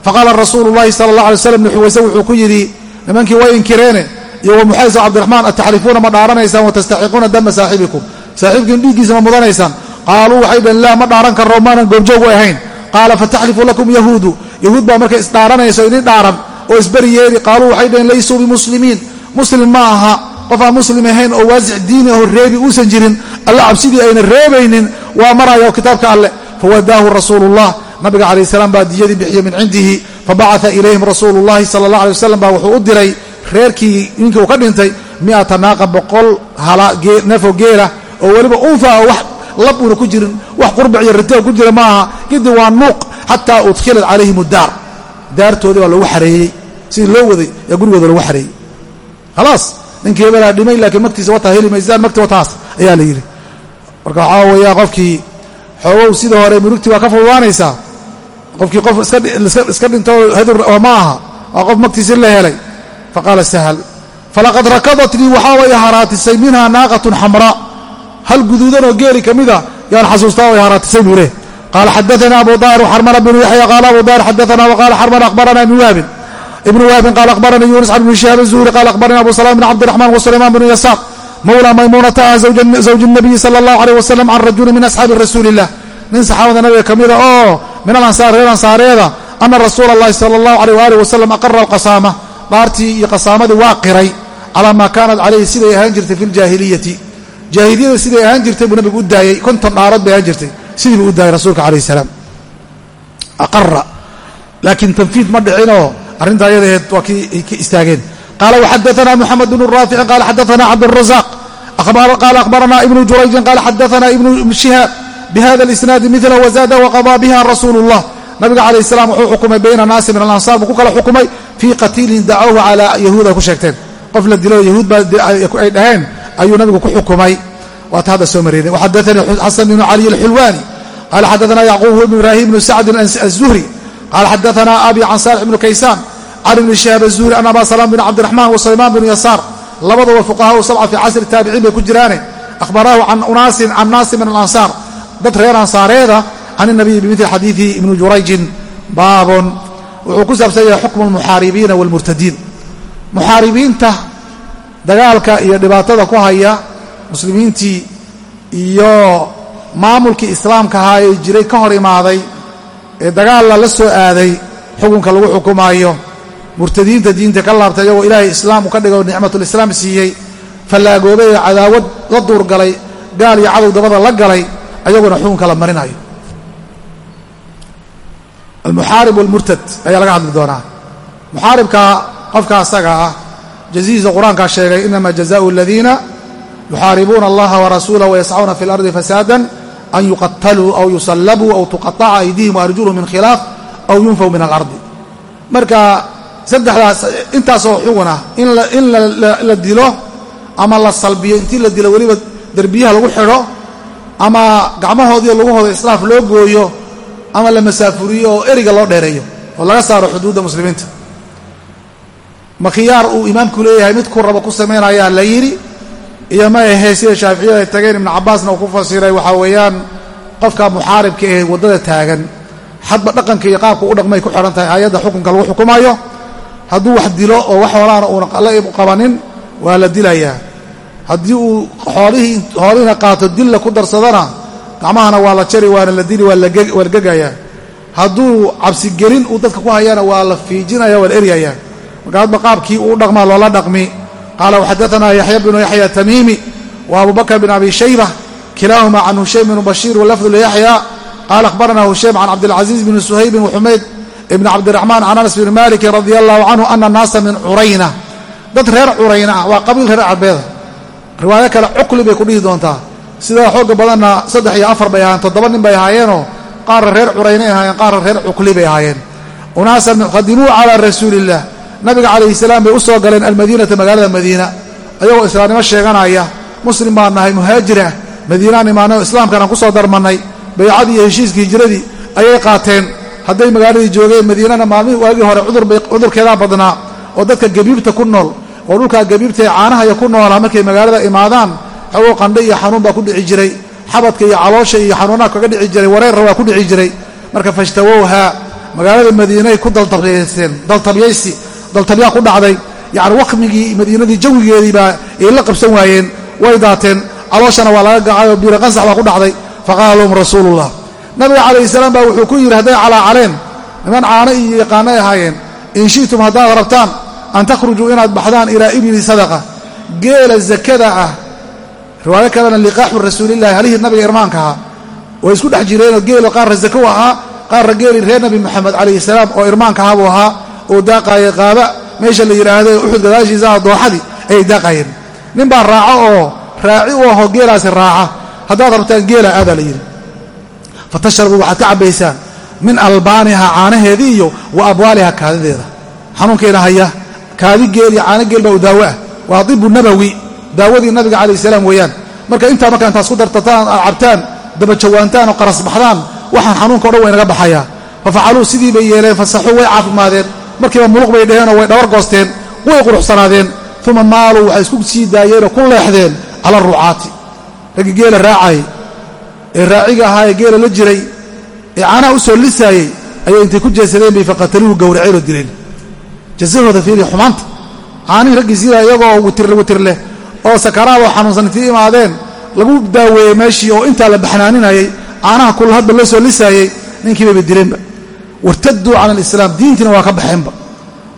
S1: Faqaala rasuulu sala allah alay waslam nuxuwayse wuxuu ku yidhi nimankii way inkireene iyo wa muxaysa cabdiraxmaan ataxrifuuna ma dhaaranaysaan watastaxiquuna dama saaxibikum. Saaxiibkiin dhiiggiisa ma mudanaysaan qaaluu waxay dhaheen laa ma dhaaran karro maanan goobjoogu ahayn qaala fataxlifu lakum yahuudu yahuud baa markay isdhaaranayso idin dhaaran oo isberi yeeli qaaluu waxay dhaheen laysuu bimuslimiin muslim ma aha qof aan muslim ahayn oo waasic diini aho reebi uusan jirin alla cabsidii ayna reebaynin waa maraya kitaabka alleh fawadaahu rasuulullah nabiga calayh salaam baa diyadii bixiye min cindihi fabacaa ilayhim rasuulu llahi sala allah alay wasalam baa wuxuu u diray reerkii ninkii uu ka dhintay miata naaqa boqol neefoo geela oo weliba unha oo wax lab una ku jirin wax qurbac iyo ritoog ku jira ma aha gidi waa nuuq xataa udkhilat calayhim daar. Daartoodii baa loogu xareeyey sidii loo waday yaa gurigooda loogu xareeyey. Khalaas ninkii hebelaa dhimay laakiin magtiisa wataa heli maysaan magti wataas ayaa la yidhi. Marka waxaa weeyaa qofkii xoogow sida hore murugtii waa ka fududaanaysaa qofkii qof iska dhinto hadur ma aha waa qof magtiisi la helay. Faqaala sahal falaqad rakadatnii waxaa way haraatisay minha naaqatun xamraa hal guduudan oo geeli ka mida yaan xasuustaa way haraatisay buu leh qaala xadaana abu daahir xarmana bnu yaxya qaala abu daahir xadaana waqaala xarmana akhbarana ibnu wahabin ibnu wahabin qaala akhbaranii yunis can ibni shihaab zuhri qaala akhbarani abu salam bn cabdiraxman wsulayman bnu yasaaq. Mawla maymuunata ah zawji nabiyi sala allahu aleyh wasalam can rajuli min asxaabi rasuuli illah nin saxaabada nabiga ka mida oo min alansaar reer ansaareeda ana rasuula allahi sala allahu aleyh waaalih wasalam aqara alqasaama. Dhaartii iyo qasaamadii waa qiray calaa maa kaanat calayhi siday ahaan jirtay fi ljaahiliyati jaahiliyada siday ahaan jirtay buu nabigu u daayey konton dhaarood bay ahaan jirtay. Sidii buu u daayay rasuulka calayh salaam. Aqara laakiin tanfiid ma dhicinoo arrintaa ayadaheed waa kii ka istaageen. Qaala waxadaana muxamed bnu raaficin qaala xadaana cabdurazaaq qaala akhbarana ibnu jurayjin qaala xadaana ibnu shihaab. Bihada alisnaadi mila wazada waqadaa biha rasuulu llah nabiga calayh salaam wuxuu xukumay bayna naasi min alansaar buu ku kala xukumay fii qatiilin dacawhu calaa yahuud ku sheegteen. Qof la dilo yahuud baa dhaheen ayuu nabigu ku xukumay. Waata hadda soo mareeday waxadaanii xasan bnu caliy alxulwaani qaala xadaana yacquub ibnu ibraahim bnu sacdin aلzuhri qaala xadaana abi can saalix ibnu kaysaan. Can ibni shihaab azuhri an aba salaam bin cabdiraxman wa sulaymaan binu yasaar. Labaduba fuqahaau sabca fii casri taabiciin bay ku jiraane. Ahbaraahu can unaasin can naasi min alansaar. Dad reer ansaareeda can inabiyi bimili xadiidi ibni jurayjin. Baabon wuxuu ku saabsan yahay xukmu almuxaaribiina waalmurtadiin muxaaribiinta dagaalka iyo dhibaatada ku haya muslimiintii iyo maamulkii islaamka ahaa ee jiray ka hor imaaday ee dagaalla la soo aaday xukunka lagu xukumaayo murtadiinta diinta ka laabtay iyagoo ilaahay islaam u ka dhigo nicmatulislaam siiyey fallaagoobay ee cadaawad la duurgalay gaal iyo cadow dabada la galay ayaguna xukunka la marinayo. Almuxaarib walmurtad ayaa laga hadli doonaa. Muxaaribka qofka asaga ah jazihiisa qur'aankaa sheegay inama jazaau aladiina yuxaaribuuna allaha warasuulah wayascuuna fi lardi fasaadan an yuqataluu aw yusallabuu aw tuqaaca aydihim waarjuluhum min khilaaf aw yunfaw min alardi marka saddexdaas intaasoo xugun ah in la dilo ama la salbiyo intii la dilo weliba derbiyaha lagu xidho ama gacmahoodiiyo lugahooda islaaf loo gooyo ama la masaafuriyo oo eriga loo dheereeyo oo laga saaro xuduudda muslimiinta ma khiyaar uu imaamku leeyahay mid ku rabo ku samaynayaa la yidhi iyo ma ahee sida shaaficiyada ay tageen ibnu cabbaasna uu ku fasiray waxaa weeyaan qofka muxaaribka ee waddada taagan. Xadba dhaqanka iyo qaabka u dhaqmay ku xidhan tahay aayadda xukunka lagu xukumayo hadduu wax dilo oo wax hoolaana uuna la qabanin waa la dilayaa haddii uu xoolihii xoolihiina qaato dilla ku darsadana gacmahana waa la jari waana la dili waa la gegayaa hadduu cabsigelin uu dadka ku hayana waa la fiijinaya waa la eryayaa marka hadba qaabkii uu dhaqmaa loola dhaqmi. Qaala waxadaanaa yaxya bnu yaxya tamiimi wa bakr bn abi shayba kilaahuma can hushaym bn bashiir walafdu liyaxya qaala akhbaranaa hushaym can cabdilcaziiz bni suhaybin waxumayd ibn cabdiraxmaan can anas bni malikin radia allahu canhu ana naasa min curayna dad reer curayna ah waa qabiil reer carbeeda riwaayo kale cuqli bay ku dhihi doontaa. Sidaa xooga badanna saddex iyo afar bay ahaayeen toddoba nin bay ahaayeenoo qaarra reer curaynay ahaayeen qaarra reer cuqli bay ahaayeen. Unaasan qadimuu calaa rasuuli illah nabiga calayhi salaam bay u soo galeen almadiinata magaalada madiina. Ayagoo islaamnimo sheeganaya muslim baan nahay muhaajirah madiinaan imaanay oo islaamkanaan ku soo darmannay. Baycadii iyo heshiiskii hijradii ayay qaateen. Hadday magaaladii joogeen madiinana maalmihii waagii hore cudurkeedaa badnaa. Oo dadka gabiibta ku nool. Oo dhulkaa gabiibta ee caanahaya ku noolaa markay magaalada imaadaan xogoo qandhe iyo xanuun baa ku dhici jiray. Xabadka iyo caloosha iyo xanuunaha kaga dhici jiray wareerra waa ku dhici jiray. Marka fashtawowha magaalada madiinay ku daltabyaysteen daltabyaysi daltabyaa ku dhacday yacni wakmigii madiinadii jawigeedii baa ay la qabsan waayeen way daateen calooshana waa laga gacay oo biiro qansax baa ku dhacday. Faqaala lahum rasuulullah nabiga calayhi salaam baa wuxuu ku yidhi hadday calaacaleen niman caano iyo yaqaanay ahaayeen in shi'tum haddaad rabtaan an takhrujuu inaad baxdaan ilaa ibili sadaqa geela zakada ah. Riwaayo kalena liqaaxu rasuulillahi halihii nabiga irmaanka ahaa way isku dhex jireenoo geelo qaarra zako ahaa qaarra geeli reer nabi moxamed calayhi salaam oo irmaanka ahaa buu ahaa oo daaqaaya qaaba meesha la yidhaahdo uxud gadaashiisa ah dooxadii ayay daaqaayeen nin baa raaco oo raaci u ahoo geelaasi raaca. Haddaad rabtaan geela aadaa la yidhi. Fatashrabuu waxaad ka cabbaysaan min albaaniha caanaheedii iyo wa abwaaliha kaadideeda. Xanuunkeena haya kaadi geel iyo caano geel baa u daawo ah. Waa dibu nabawi daawadii nabiga calayh salaam weeyaan. Marka intaa markaa intaas ku dartataan aad cabtaan dabajawaantaan oo qarasbaxdaan waxaan xanuunka o dhan waynaga baxayaa. Fafacaluu sidii bay yeeleen fasaxuu way caafimaadeen markiiba muluq bay dheheenoo way dhabar goosteen way quruxsanaadeen. Uma maaluu waxay isku sii daayeenoo ku leexdeen cala arucaati raggi geela raacayay ee raaciga ahaa ee geela la jiray ee caanaha u soo lisaayey ayay intay ku jeesadeen bay faqataluuhu gowraceen oo dileen jazahooda fiiriya xumaanta. Caanihii raggii sidaa iyagoo witirle witir leh oo sakaraadoo xanuunsan intii imaadeen lagu daaweeyey meeshii oo intaa la baxnaaninayay caanaha kulahadba loo soo lisaayey ninkii bayba dileenba wartaduu cala alislaam diintiina waa ka baxeenba.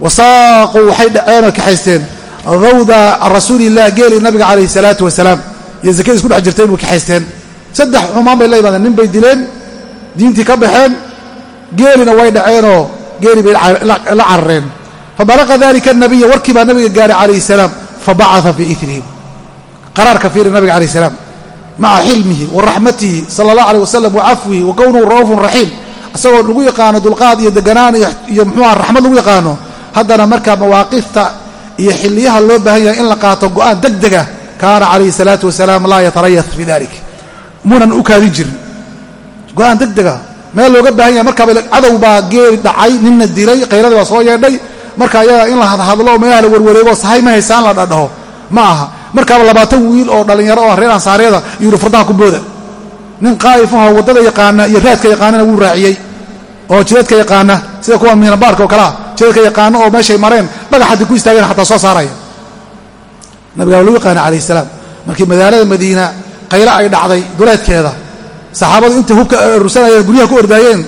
S1: Wasaaquu waxay dhaceenoo kaxaysteen hawda rasuulilah geelii nabiga calayhi salaatu wasalaam. Iyo zakadii isku dhex jirtay buu kaxaysteen saddex xumaan bay la imaadeen nin bay dileen diintii ka baxeen geelina way dhaceenoo geelii bay la carareen. Fabalaqa dalika anabiya warkii baa nabiga gaaray calayhi salaam fabacaa fii irihim qaraarka fiiri nabiga calayh salaam. Maca xilmihi wa raxmatihi sala allah aleh wasalam wa cafwihi wa kownuhu raxiim isagoo lagu yaqaano dulqaad iyo deganaan iyo muxuuha raxmad lagu yaqaano haddana markaa mawaaqifta iyo xiliyaha loo baahan yahay in la qaato go'aan deg dega kaana calayhi salaatu wasalaam laa yatarayas fi dalik munan u kaadin jirin. Go'aan deg dega meel looga baahan yahay markaaba cadow baa geeli dhacay ninna dilay qayladii baa soo yeedhay marka ayaga in la hadhadlo meelaha la warwareego sahay ma haysaan la dhadhaho. Ma aha. Markaaba labaatan wiil oo dhallinyaro oo reer ansaareeda yidhi fardaha ku booda. Nin qaa'ifahoo waddada yaqaana iyo raadka yaqaanana wuu raaciyey oo jidadka yaqaana sida kuwa miinabaarka oo kalea jidadka yaqaano oo meeshay mareen dhagax haddii ku istaageen xataa soo saaraya. Nabigaa lagu yaqaana calayh salaam markii magaalada madiina qaylo ay dhacday duleedkeeda saxaabadu intay hubka ursanayeen guryaha ku ordaayeen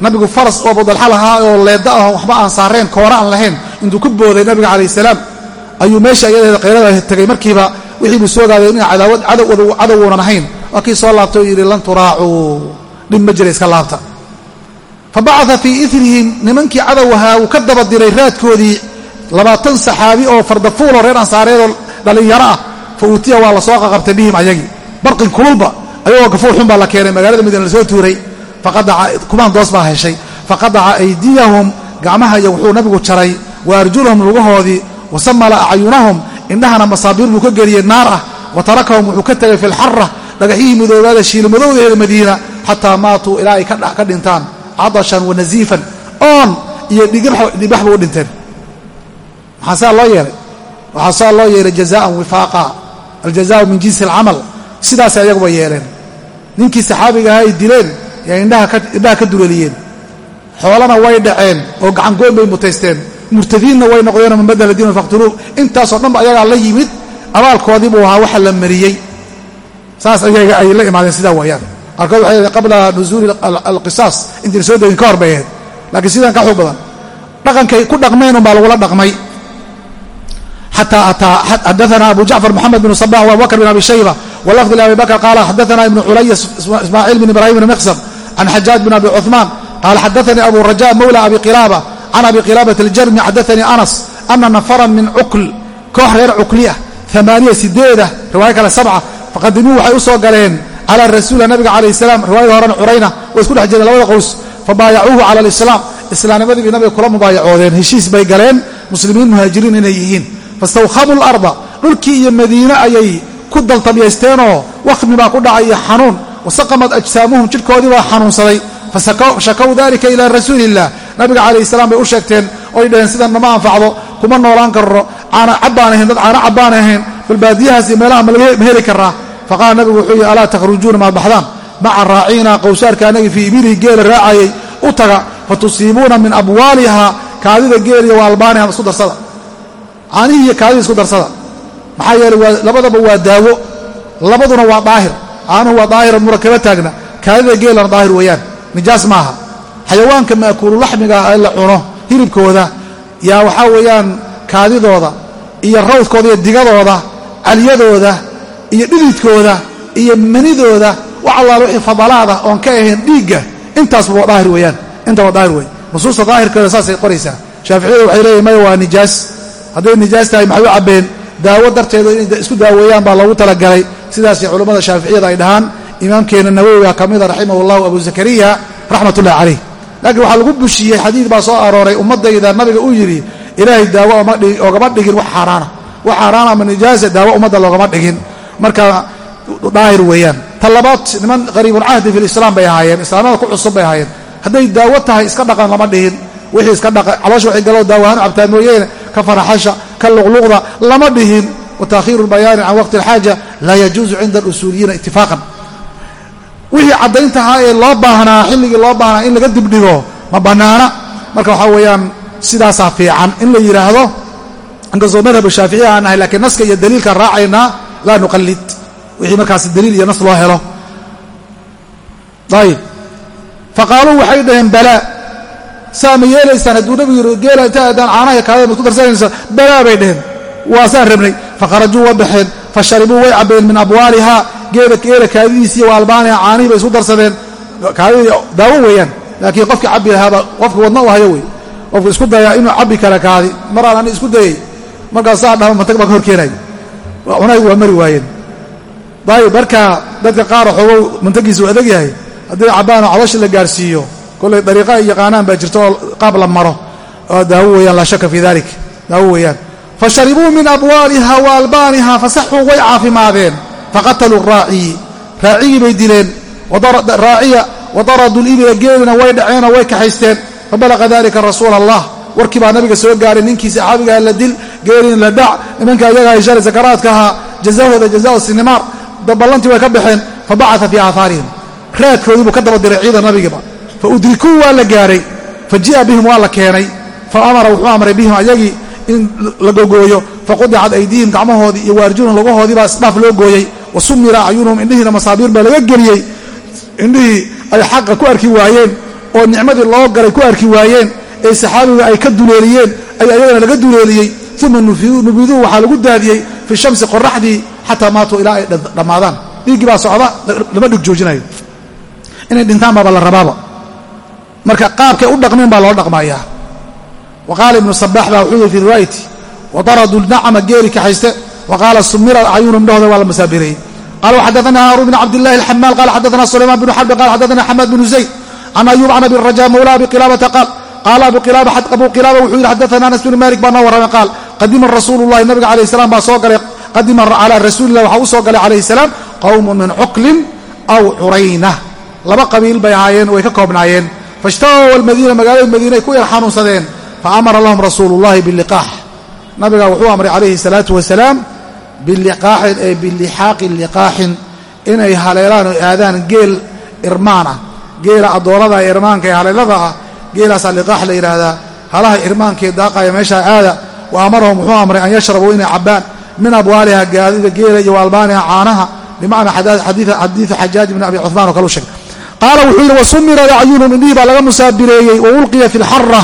S1: nabigu faras oo badalxa lahaa oo leedda ah waxba aan saareen koona aan lahayn intuu ku booday nabiga calayh salaam ayuu meesha iyadeeda qaylada tegay markiiba wixii buu soo ogaaday inay cadaawad cadowuunan ahayn waa kii soo laabtay oo yidhi lan turaacuu dhib ma jira iska laabta fa bacaa fii irihim nimankii cadow ahaa uu ka daba diray raadkoodii labaatan saxaabi oo fardafuuloo reer ansaareedoo dhallinyaro ah fa uutiya waa la soo qaqabtay bihim ayagii barqin kululba ayagoo gafuur xun baa la keenay magaalada madiina la soo tuuray kumaan doos baa heshay faqadaca aydiyahum gacmaha iyo wuxuu nabigu jaray wa arjulahum lugahoodii wasamala acyunahum indhahana masaabiir buu ka geliyey naar ah wa tarakahum wuxuu ka tegay fi lxara dhagaxyihii midoobaada shiilmadowdeeda madiina xataa maatuu ilaa ka dhintaan cadashan wa naziifan oon iyo dhibaxba u dhinteen. Maxaa saa loo yeelay? Waxaa saa loo yeelay jazaan wifaaqa aljazaau min jinsi alcamal. Sidaasay ayaguba yeeleen. Ninkii saxaabiga ahaa ay dileen yaa indhaha ka duleliyeen xoolana way dhaceen oo gacangoyn bay mutaysteen. Murtadiinna way noqdeenoo man badala diinu faqtuluuh. Intaasoo dhanba ayagaa la yimid abaalkoodii buu ahaa waxa la mariyey. Saas ayaga ay la imaadeen sidaa waayaan qaarkood waxay leedaen qabla nusuuli alqisaas intiina soo degin ka hor bay ahayd laakiin sidaan ka xoog badan dhaqankay ku dhaqmeen unbaa lagula dhaqmay. Xata ataa xadaana abu jacfar moxamed bn sabah w abubakr bin abi shayba wlafdi labi bakr qaala xadaana ibnu culaya ismaaciil bin ibrahim bn miqsam can xajaaj bin abi cuثmaan qaala xadaanii abu raja mawla abi qilaaba can abi qilaabat aljarmi xadaanii anas ana nafaran min cukl koox reer cukli ah amaaniya sideedah kale sabca faqadimuu waxay u galeen cala rasuula nabiga calayh salaam riwaayada horena curayna way isku dhex jireen labada qows fabaayacuuhu cala alislaam islaamnimadii nabiga kula mubaayacoodeen heshiis bay galeen muslimiin muhaajiriin inay yihiin fastawkhabuu larda dhulkii iyo madiine ayay ku daltabyaysteenoo wakhmi baa ku dhacay iyo xanuun wasaqamad ajsaamuhum jidhkoodii baa xanuunsaday fashakow dalika ilaa rasuuliillah nabiga calayh salaam bay u sheegteen oy dhaheen sidan nama anfacdo kuma noolaan karro caana cabbaan ahayn dad caana cabbaan ahayn bal baadiyahaas iyo meelaha ma heli karaa faqaala nabigu wuxuu yihi alaa takhrujuuna maad baxdaan? Maca raaciina qowsaarka anagii fii ibilihi geela raacayay u taga fatusiibuuna min abwaaliha kaadida geeliya wa albaaniha isku darsada. Caanihii iyo kaadida isku darsada. Maxaa yeeley labadaba waa daawo labaduna waa daahir. Caanuhu waa daahira murakaba taagna. Kaadida geelana daahir weeyaan. Nijaas maaha xayawaanka ma'kuulu laxmiga ee la cuno hilibkooda yaa waxaa weeyaan kaadidooda iyo rawdkooda iyo digadooda caliyadooda iyo dhididkooda iyo manidooda wax allaal wixii fadalaada oon ka ahayn dhiigga intaasba waa daahir weeyaan inta waa daahir wey nusuusta daahirkeeda saasay qoraysaa. Shaaficiyada waxay leeyihiin maya waa nijaas. Hadday nijaas tahay maxay u cabbeen? Daawo darteeda inay isku daaweeyaan baa loogu talagalay. Sidaasay culammada shaaficiyada ay dhahaan. Imaamkeenna nawowiga ka mida raximah llahu abu zakariya raxmat ullahi calayh. Laakiin waxaa lagu bushiyey xadiid baa soo arooray ummaddayda nabiga uu yidhi ilaahay daawo oogama dhigin wax xaaraana. Wax xaaraana ama nijaasa daawo ummadda loogama dhigin marka daahir weeyaan. Ta labaad niman qariibulcahdi fi lislaam bay ahaayeen islaamada ku cusub bay ahaayeen. Hadday daawo tahay iska dhaqan lama dhihin. Wixii iska dhaqan caloosha waxay galoo daawahaan cabtaan mooyeene ka faraxasha ka luqluqda lama dhihin. Wa taakhiiru lbayaani can waqti alxaaja laa yajuusu cinda alusuuliyiina itifaaqan wixii caddayntahaa ee loo baahnaa xilligii loo baahnaa in laga dibdhigo ma bannaana. Marka waxaa weeyaan sidaasaa fiican. In la yidhaahdo inkastoo madhabu shaaficiya aan nahay lakiin naska iyo daliilkaan raacaynaa laa nuqallid. Wixii markaas daliil iyo nas loo helo. Ayib faqaaluu waxay dhaheen balaa saa ma yeelaysaan hadduu nabigu yidhi geela inta aadaan caanaha kaadada maad ku darsanaysa balaa bay dheheen waasaan rabnay. Fakharajuu waa baxeen. Fa sharibuu way cabbeen min abwaalihaa geela geela kaadidiisi iyo albaaniha caanihii bay isku darsadeen. Kaadidii daawo weeyaan. Laakiin qofkii cabbi lahaaba qofka wadna u hayo wey. Qofku isku dayaa inuu cabbi kala kaadi. Maraan ani isku dayay. Markaasaa dhama mantag cunaygu waa mari waayeen. Dayib marka dadka qaar xoogow mantagiisa u adag yahay. Haddii cabbaanoo caloosha la gaarsiiyo kollay dariiqa ay yaqaanaan baa jirto oo qaab la maro. Oo daawo weeyaan laa shaka fii dalik daawo weeyaan. Fa sharibuu min abwaaliha wa albaaniha fasaxuu way caafimaadeen. Faqataluu raaciyi raacigii bay dileen. Raaciya wa daraduu libila geelina way dhaceenoo way kaxaysteen. Fabalaqa dalika rasuul allah warkii baa nabiga soo gaaray ninkii saxaabigaha la dil geelin la dhac nimanka ayaga ay shalay sakaraadka ahaa jazahooda jazaa sinimaar ballantii way ka baxeen fabacaa fii aahaarihim raadkoodii buu ka daba diray ciidan nabigiba fa udrikuu waa la gaaray fa ji'a bihim waa la keenay fa amara wuxuu amray bihim ayagii in la gogooyo faqudicad aydiihim gacmahoodii iyo waarjulhum lagahoodii baa isdhaaf loo gooyey wa sumira acyunuhum indhihiina masaabiir baa laga geliyey. Indhihii ay xaqa ku arki waayeen oo nicmadii loo galay ku arki waayeen ee saxaabiga ay ka duleeliyeen ay ayagana laga duleeliyey uma nubiduu waxaa lagu daadiyey fi shamsi qoraxdii xataa maatuu ilaa ay dhammaadaan dhiiggii baa socda lama dhig joojinayo inay dhintaan la rabaaba marka qaabkay u dhaqmeen baa loo dhaqmayaa wa qaala ibnu sabax baa wuxuu yihi fi riwaayati wa daraduu nacama geeri kaxayste wa qaala sumira acyunum dhahooda waa la masaabireeyey qala xadaana haarun bn cabdillahi alxamaal qala xadaana sulayman bnu xarbi qala xadaana xamaad bnu zayd can ayub can abi raja mawla abi qilaabata qaal qaala abu qilaaba wuxuu yidhi xadaana anas bnu malik baa noo warramay qaal qadima rasuulu llahi nabiga alayh salam baa soo galay qadima calaa rasuulilah waxaa u soo galay calayhi salaam qowmun min cuqlin aw curayna laba qabiil bay ahaayeen way ka koobnaayeen. Faishtawaw almadiina magaalada madiina ay ku yar xanuunsadeen. Fa amara lahum rasuulu llahi biliqaax nabiga wuxuu amray calayhi salaatu wasalaam biliqaaxin ee bilixaaqi liqaaxin inay haleelaan oo aadaan geel irmaan ah. Geela addoonnada irmaanka ee haleelada ah geelaasaa liqaax la yidhaahdaa halaha irmaankee daaqaya meeshaa aada wa amarahum wuxuu amray an yashrabuu inay cabbaan min abwaaliha gaadida geela iyo albaaniha caanaha bimacnaa xadiidu xajaaj bn abi cumaan oo kale u sheegay. Qaala wuxuu yidhi wasumira acyunum indhihii baa laga musaabireeyey wa ulqiya fi lxara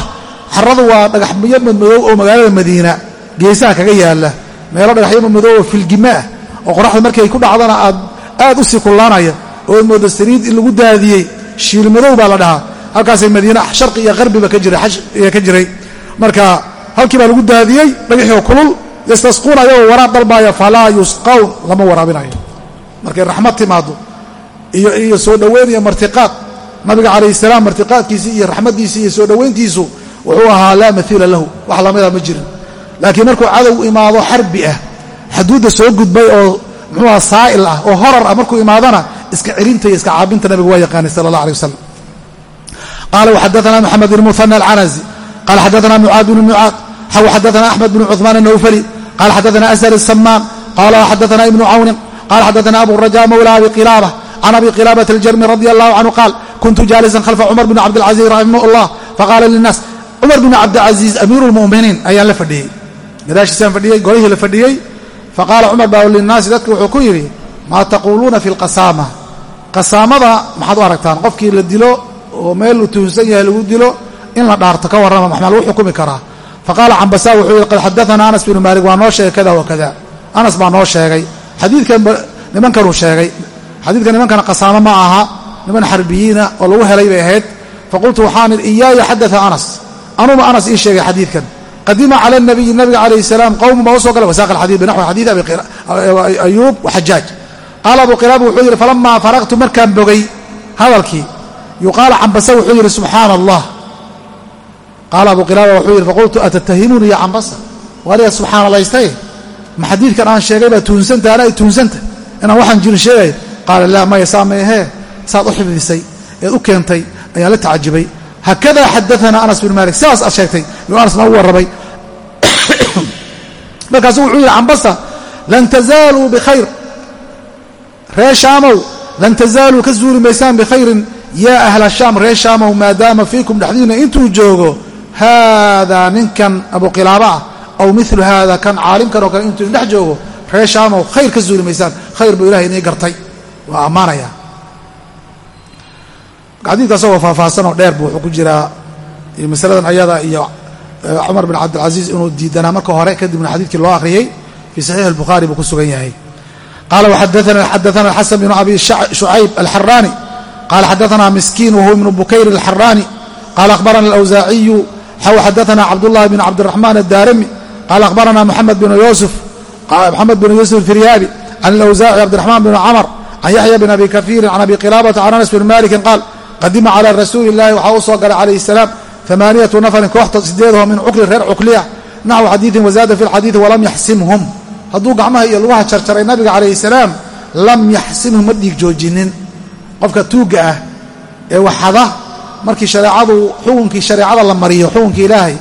S1: xaradu waa dhagaxyo madmadow oo magaalada madiina geesaha kaga yaalla meelo dhagaxyo madmadow oo filgima ah oo qoraxda markay ku dhacdana aad aad u sii kullaanaya oo mooda sariid in lagu daadiyey shiil madow baa la dhahaa halkaasay madiina sharqi iyo qarbiba ka jiray. Marka halkii baa lagu daadiyey dhagaxoo kulul yastasquuna ayagoo waraab dalbaaya falaa yusqawn lama waraabinayo markay raxmad timaado iyo soo dhoweyn iyo martiqaad nabiga calayhi salaam martiqaadkiisii iyo raxmaddiisii iyo soo dhoweyntiisu wuxuu ahaa laa maiila lahu wax lamida ma jirin. Laakiin markuu cadow imaado xarbi ah xaduudda soo gudbay oo muxuuha saa'il ah oo horar ah markuu imaadana iska celinta iyo iska caabinta nabigu waa yaqaanay sala allah alay wasalam qaala waxadaana moxamed bn muhana alcanazi qala xadaana mucaad bnu mucaad xaw xadaana axmed bnu cuثmaan الnawfali qala xadaana asar الsamaan qala xadaana ibnu cawnin qala xadaana abu raja mawla abi qilaaba can abi qilaabata aljarmi radi allahu canhu qaal kuntu jaalisan khalfa cumar bn cabdilcaziiz raximah اllah faqaala linaas cumar bn cabdilcaziiz amiiru lmuminiin ayaan la fadhiyey gadaashiisaan fadhiyey golihii la fadhiyey faqaala cumar baa linaasi dadka wuxuu ku yidhi maa taquuluuna fi lqasaama qasaamada maxaad u aragtaan qofkii la dilo oo meel uu tuhunsan yahay lagu dilo in la dhaarto ka warrama maxmaa lagu xukumi karaa. Faqaala cambasa wuxuu yihi qad xadaanaa anas binu maalik waa noo sheegay kada wa kada anas baa noo sheegay. Xadiidkan nimankanuu sheegay. Xadiidka nimankana qasaamo ma aha niman xarbiyiina oo lagu helay bay ahayd. Faqultu waxaan idhi iyaaya xadaa anas. Anuba anas ii sheegay xadiidkan. Qadima cala nabiyi nabiga calayhi salaam qowmun baa u soo gala wasaaq alxadiid binaxwi xadiid ayuub waxajaaj qaala abu qilaaba wuxuu yidhi falamaa faraqtu markaan bogay. Hadalkii. Yuqaala cambasa wuxuu yidhi subxaana allah qaala abu qilaaba wuxuu yidhi faqultu atatahimuuni ya cambasa waaniga subxaanalaystaye ma xadiidkan aan sheegay baa tuunsanta ana ay tuunsanta inaan waxaan jirin sheegay qaala laa maya saa saad u xifdisay eed u keentay ayaan la tacajubay haakada xadaanaa anas bin maalik sidaas aad sheegtay yuu anas noogu warramay markaasu wuxuu yidhi cambasa lan tazaaluu bikhayr ree shaamow lan tazaaluu ka zuuli maysaan bikhayrin yaa ahla shaam ree shaamow maadaama fiikum dhexdiina intuu joogo haadaa ninkan abuqilaaba ah aw milu haada kan caalimkan oo kale intuu dhex joogo ree shaamow khayr ka zuuli maysaan khayr buu ilahay inii gartay waa ammaanaya xadiidka asagoo faahfaahsan oo dheer buu wuxuu ku jiraa masaladan ayada iyo cumar bin cabdilcasiis inuu diidanaa marka hore kadibna xadiidkii loo akhriyey fii saxiix albukhaari buu ku sugan yahay qala xadaana xasan bnu abi shucayb alxaraani qala xadaana miskiin wahuwa ibnu bukayr xadaana cabdullahi bn cabdiraxmaan addaarami qala akhbarana moxamed bn yusuf moxamed bn yuusuf firyaabi can alawsaaci cabdiraxmaan bn camr can yaxya bn abi kafiirin can abi qilaabata can anas bn malikin qaal qadima calaa rasuuli illahi waxaa u soo galay calayhi salaam amaaniyatu nafarin kooxta sideedoo min cukli reer cukliya naxwu xadiidin wazaada fi lxadiidi walam yaxsimhum. Hadduu gacmaha iyo lugaha jarjaray nabiga calayhi salaam lam yaxsimhum ma dhiig joojinin. Qofka tuugga ah ee waxada markii shareecadu xukunkii shareecada la mariyo xukunkii ilaahay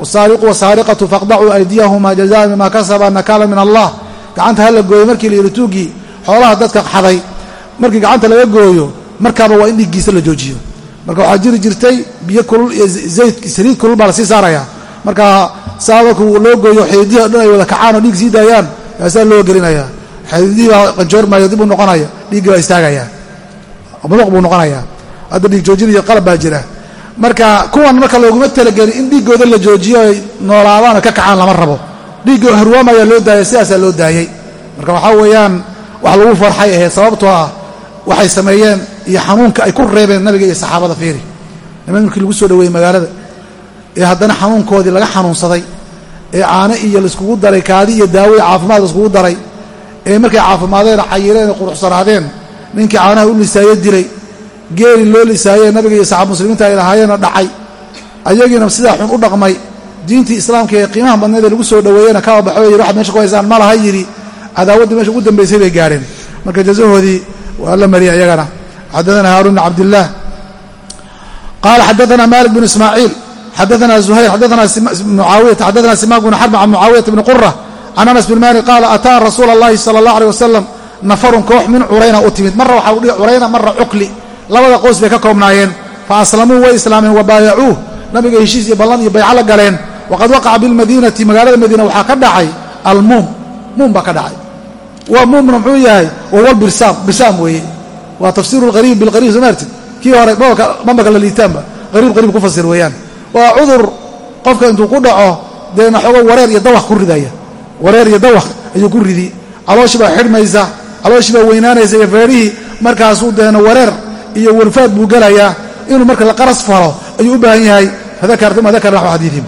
S1: wasaariqu wasaariqatu faqdacuu aydiyahuma jazaan bima kasaba nakaala min allah. Gacanta ha la gooyo markii la yidhi tuuggii xoolaha dadka xaday. Markii gacanta laga gooyo markaaba waa in dhiiggiisa la joojiyo. Marka waxaa jiri jirtay biyo kulul iyo zayd saliid kulul baa la sii saaraya marka saa markuu loo gooyo xeedihi o dhan ay wada kacaan oo dhiig sii daayaan yaasaa loo gelinaya xeedidihii baa qanjoormaya dib u noqonaya dhiiggii baa istaagaya. Muduq buu noqonaya hadda dhiig joojin iyo qalab baa jira. Marka kuwan marka looguma talagelin in dhiiggooda la joojiyo ay noolaadaan oo ka kacaan lama rabo. Dhiigga harwaamayaa loo daayay sidaasaa loo daayey marka waxaa weeyaan wax lagu farxay ahayd sababtoo ah waxay sameeyeen iyo xanuunka ay ku reebeen nabiga iyo saxaabada fiiri. Niman markii lagu soo dhaweeyey magaalada ee haddana xanuunkoodii laga xanuunsaday ee caano iyo laiskugu daray kaadi iyo daawo iyo caafimaad laiskugu daray ee markay caafimaadeen xayireen quruxsanaadeen ninkii caanaha u lisaaye dilay geeri loo lisaaye nabiga iyo saxaab muslimiinta ay lahaayeenna dhacay. Ayagiina sidaa xun u dhaqmay. Diintii islaamka ee qiimaha badneed ee lagu soo dhoweeyena kaba baxo yidhi waxad meesha ku haysaan ma laha yidhi. Cadaawaddii meesha ugu dambaysay bay gaarheen marka jazahoodii waa la mariyay ayagana. Xaddaana haaruun bn cabdillaah qaala xadaana malik bnu ismaaciil xadaana zuhayr xadaanamaaiyata xadaana simaaq bnu xarb can mucaawiyata bni qura can anas bin malik qaala ataa rasuula allahi sala allah aleh wasalam nafarun koox min curayna u timid. Marra waxaa udhi curayna marra cukli labada qoys bay ka koobnaayeen. Fa aslamuu way islaameen wabaayacuuh nabiga heshiis iyo ballan iyo bayco la galeen. Waqad waqaca bilmadiinati magaalada madiina waxaa ka dhacay almuum muum. Baa ka dhacay. Waa muumna muxuu yahay? Wahuwa birsaam birsaam weeye. Waa tafsiiru lqariib bilqariib soo maartid kii hore mambaka la liitaanba qariib qariib ku fasir weeyaan. Waa cudur qofka intuu ku dhaco deena xogo wareer iyo dawaq ku ridaya. Wareer iyo dawaq ayuu ku ridi. Calooshii baa xidhmaysa calooshii baa weynaanaysa iyo feerihii markaasuu deena wareer iyo warfaad buu gelayaa inuu marka la qaras falo ayuu u baahan yahay. Fadakartuma dakar naxu xadiiihim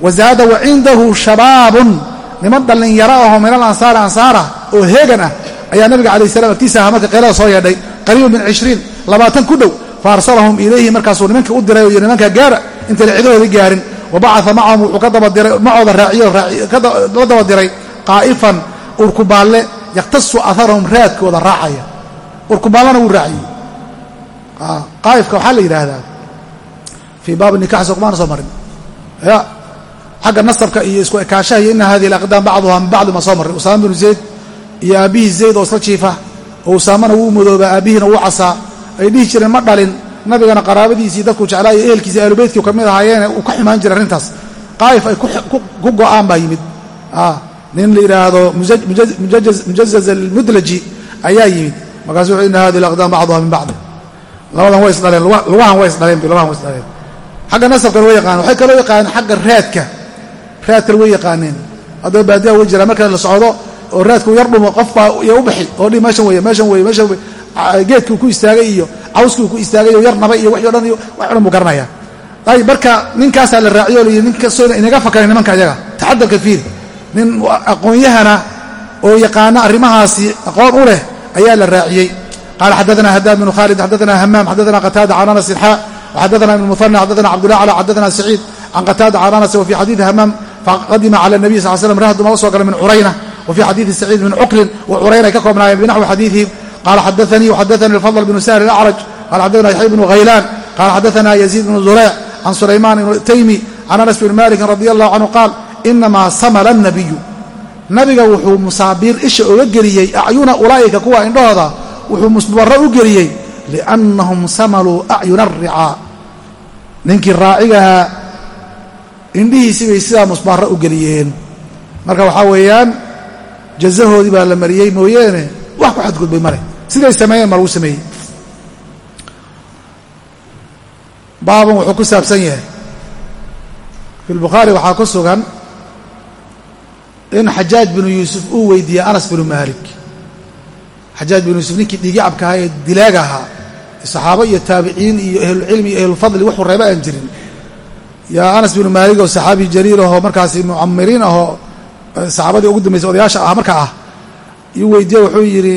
S1: wazaada wa cindahu shabaabun. Niman dhallinyaro ahoo min al ansaari ansaara oo heegan ah ayaa nabiga calayh salam agtiisa aha marka qeylada soo yeedhay. Qariibu min cishriin labaatan ku dhow. Fa arsalahum ilayhi markaasuu nimankii u diray oo yidhi nimankaa gaara intayna cidahoodii gaarin. Wa bacaa macahum wuxuu ka dabadiray macooda raaciyo la daba diray qaa'ifan urkubaalle yakhtasu aharahum raadkooda raacaya. Urkubaallana wuu raaciyey qaa'ifka waxaa la yidhaahdaa fii baabi nikax sokumaana soo marin. Ya xagga nasabka iyo isku ekaashaha iyo ina hadihi alaqdaam bacduha min bacdi ma soo marray usaama binu zayd iyo aabbihii zayd oo isla jiifa oo usaamana wuu mudoobaa aabbihiina wuu casaa. Ay dhihi jireen ma dhalin nabigana qaraabadiisii dadkuu jeclaa iyo ehelkiisi aalubeytkii ka mid ahaayeene uu ka xumaan jiray arrintaas. Qaa'if ay ku go'aan baa yimid. Nin la yidhaahdo mujazaz almudlaji ayaa yimid. Markaasu wuxuu ina hadihi alaqdaam bacduha min bacdi labadan way isdhaleen lugahan way isdhaleen lugahan way isdhaleen. Xagga nasabkan way yaqaaneen waxay kaloo yaqaaneen xagga raadka. Raadkan way yaqaaneen. Haddaba baadiyaha way jiraan marka la socdo oo raadku yar dhumo qof baa iyo u bixi oo dhi meeshan weye meeshan weye meeshan weye geedkii ku istaagay iyo cawskii ku istaagay oo yar nabay iyo wixii o dhan iyo wax o dhan buu garanaya. Ayib marka ninkaasaa la raaciyo o layidhi nin kastoo inaga fakarin nimanka iyaga taxadalka fiir nin aqoon-yahana oo yaqaana arrimahaasi aqoon u leh ayaa la raaciyey qaala xadaana hadaam bnu khaalid xadaana hamaam xadaana qataada can anas ilxaa waxadaana ibn muhana xadaana cabdullah cala xadaana saciid can qataada can anas wa fi xadiidi hamaam faqadima cala nabiy sal slam rahduma u soo gala min curayna wa fi xadiidi saciid min cuqlin curayna ay ka koobnaayeen binaxwi xadiidihim qala xadaanii waxadaanii alfadl bnu sahl alacraj qala xadaana yaxya bnu haylaan qala xadaana yaziid bnu zureyc can sulaymaan ibnu taymi can anas bni malikin radi allahu canhu qaal inamaa samala nabiyu nabiga wuxuu musaabiir isha oga geliyey acyuna ulaa'ika kuwa indhahooda wuxuu musbarro u geliyey liannahum samaluu acyuna aricaa ninkii raacigahaa indhihiisii bay sidaa musbarro u geliyeen. Marka waxaa weeyaan jazahoodii baa la mariyey mooyeene wax ku xadgudbay male siday sameeyeen ma lagu sameeyey. Baaban wuxuu ku saabsan yahay. Fi lbukhaari waxaa ku sugan in xajaaj binu yuusuf uu weydiiyey anas binu maalik xajaaj binu yuusuf ninkii dhiigicabka ahaa ee dilaaga ahaa. Saxaabo iyo taabiciin iyo ahlulcilmi iyo ahlulfadli wuxuu reeba aan jirin. Yaa anas binu maalik oo saxaabi jaliil ahoo markaasi mucamiriin ahoo saxaabadii ugu dambaysay odayaasha ah marka ah iyuu weydiiye wuxuu yidhi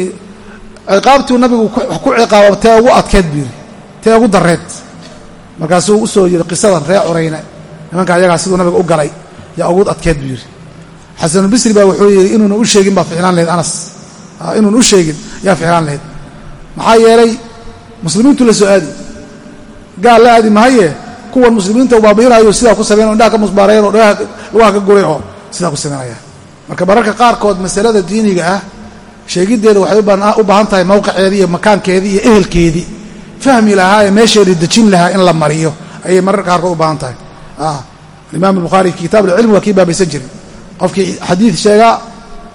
S1: ciqaabtuu nabigu ku ciqaaba tee ugu adkeed buu yidhi tee ugu darreed. Markaasuu u soo qisadan ree curayne nimanka ayagaa siduu nabiga u galay yaa ugu adkeed buu yidhi. Xasanulbisri baa wuxuu yidhi inuuna u sheegin baa ficlaan lahayd anas inuuna u sheegin yaa ficlaan lahayd. Maxaa yeelay muslimiintu la soo aadi gaal la aadi mahaye kuwan muslimiinta ubaabiinayo sidaa ku sameyn o indhaha ka musbaareen oo lugaha ka guray oo sidaa ku samaynaya marka mararka qaarkood masalada diiniga ah sheegiddeeda waxay u baahan tahay mowqiceedii iyo makaankeedii iyo ehelkeedii. Fahmi lahaa ee meesheedii dejin lahaa in la mariyo ayay mararka qaarkood u baahan tahay. Imaam bukhaari kitaab alcilm waa kii baabaysan jiray. Qofkii xadiid sheegaa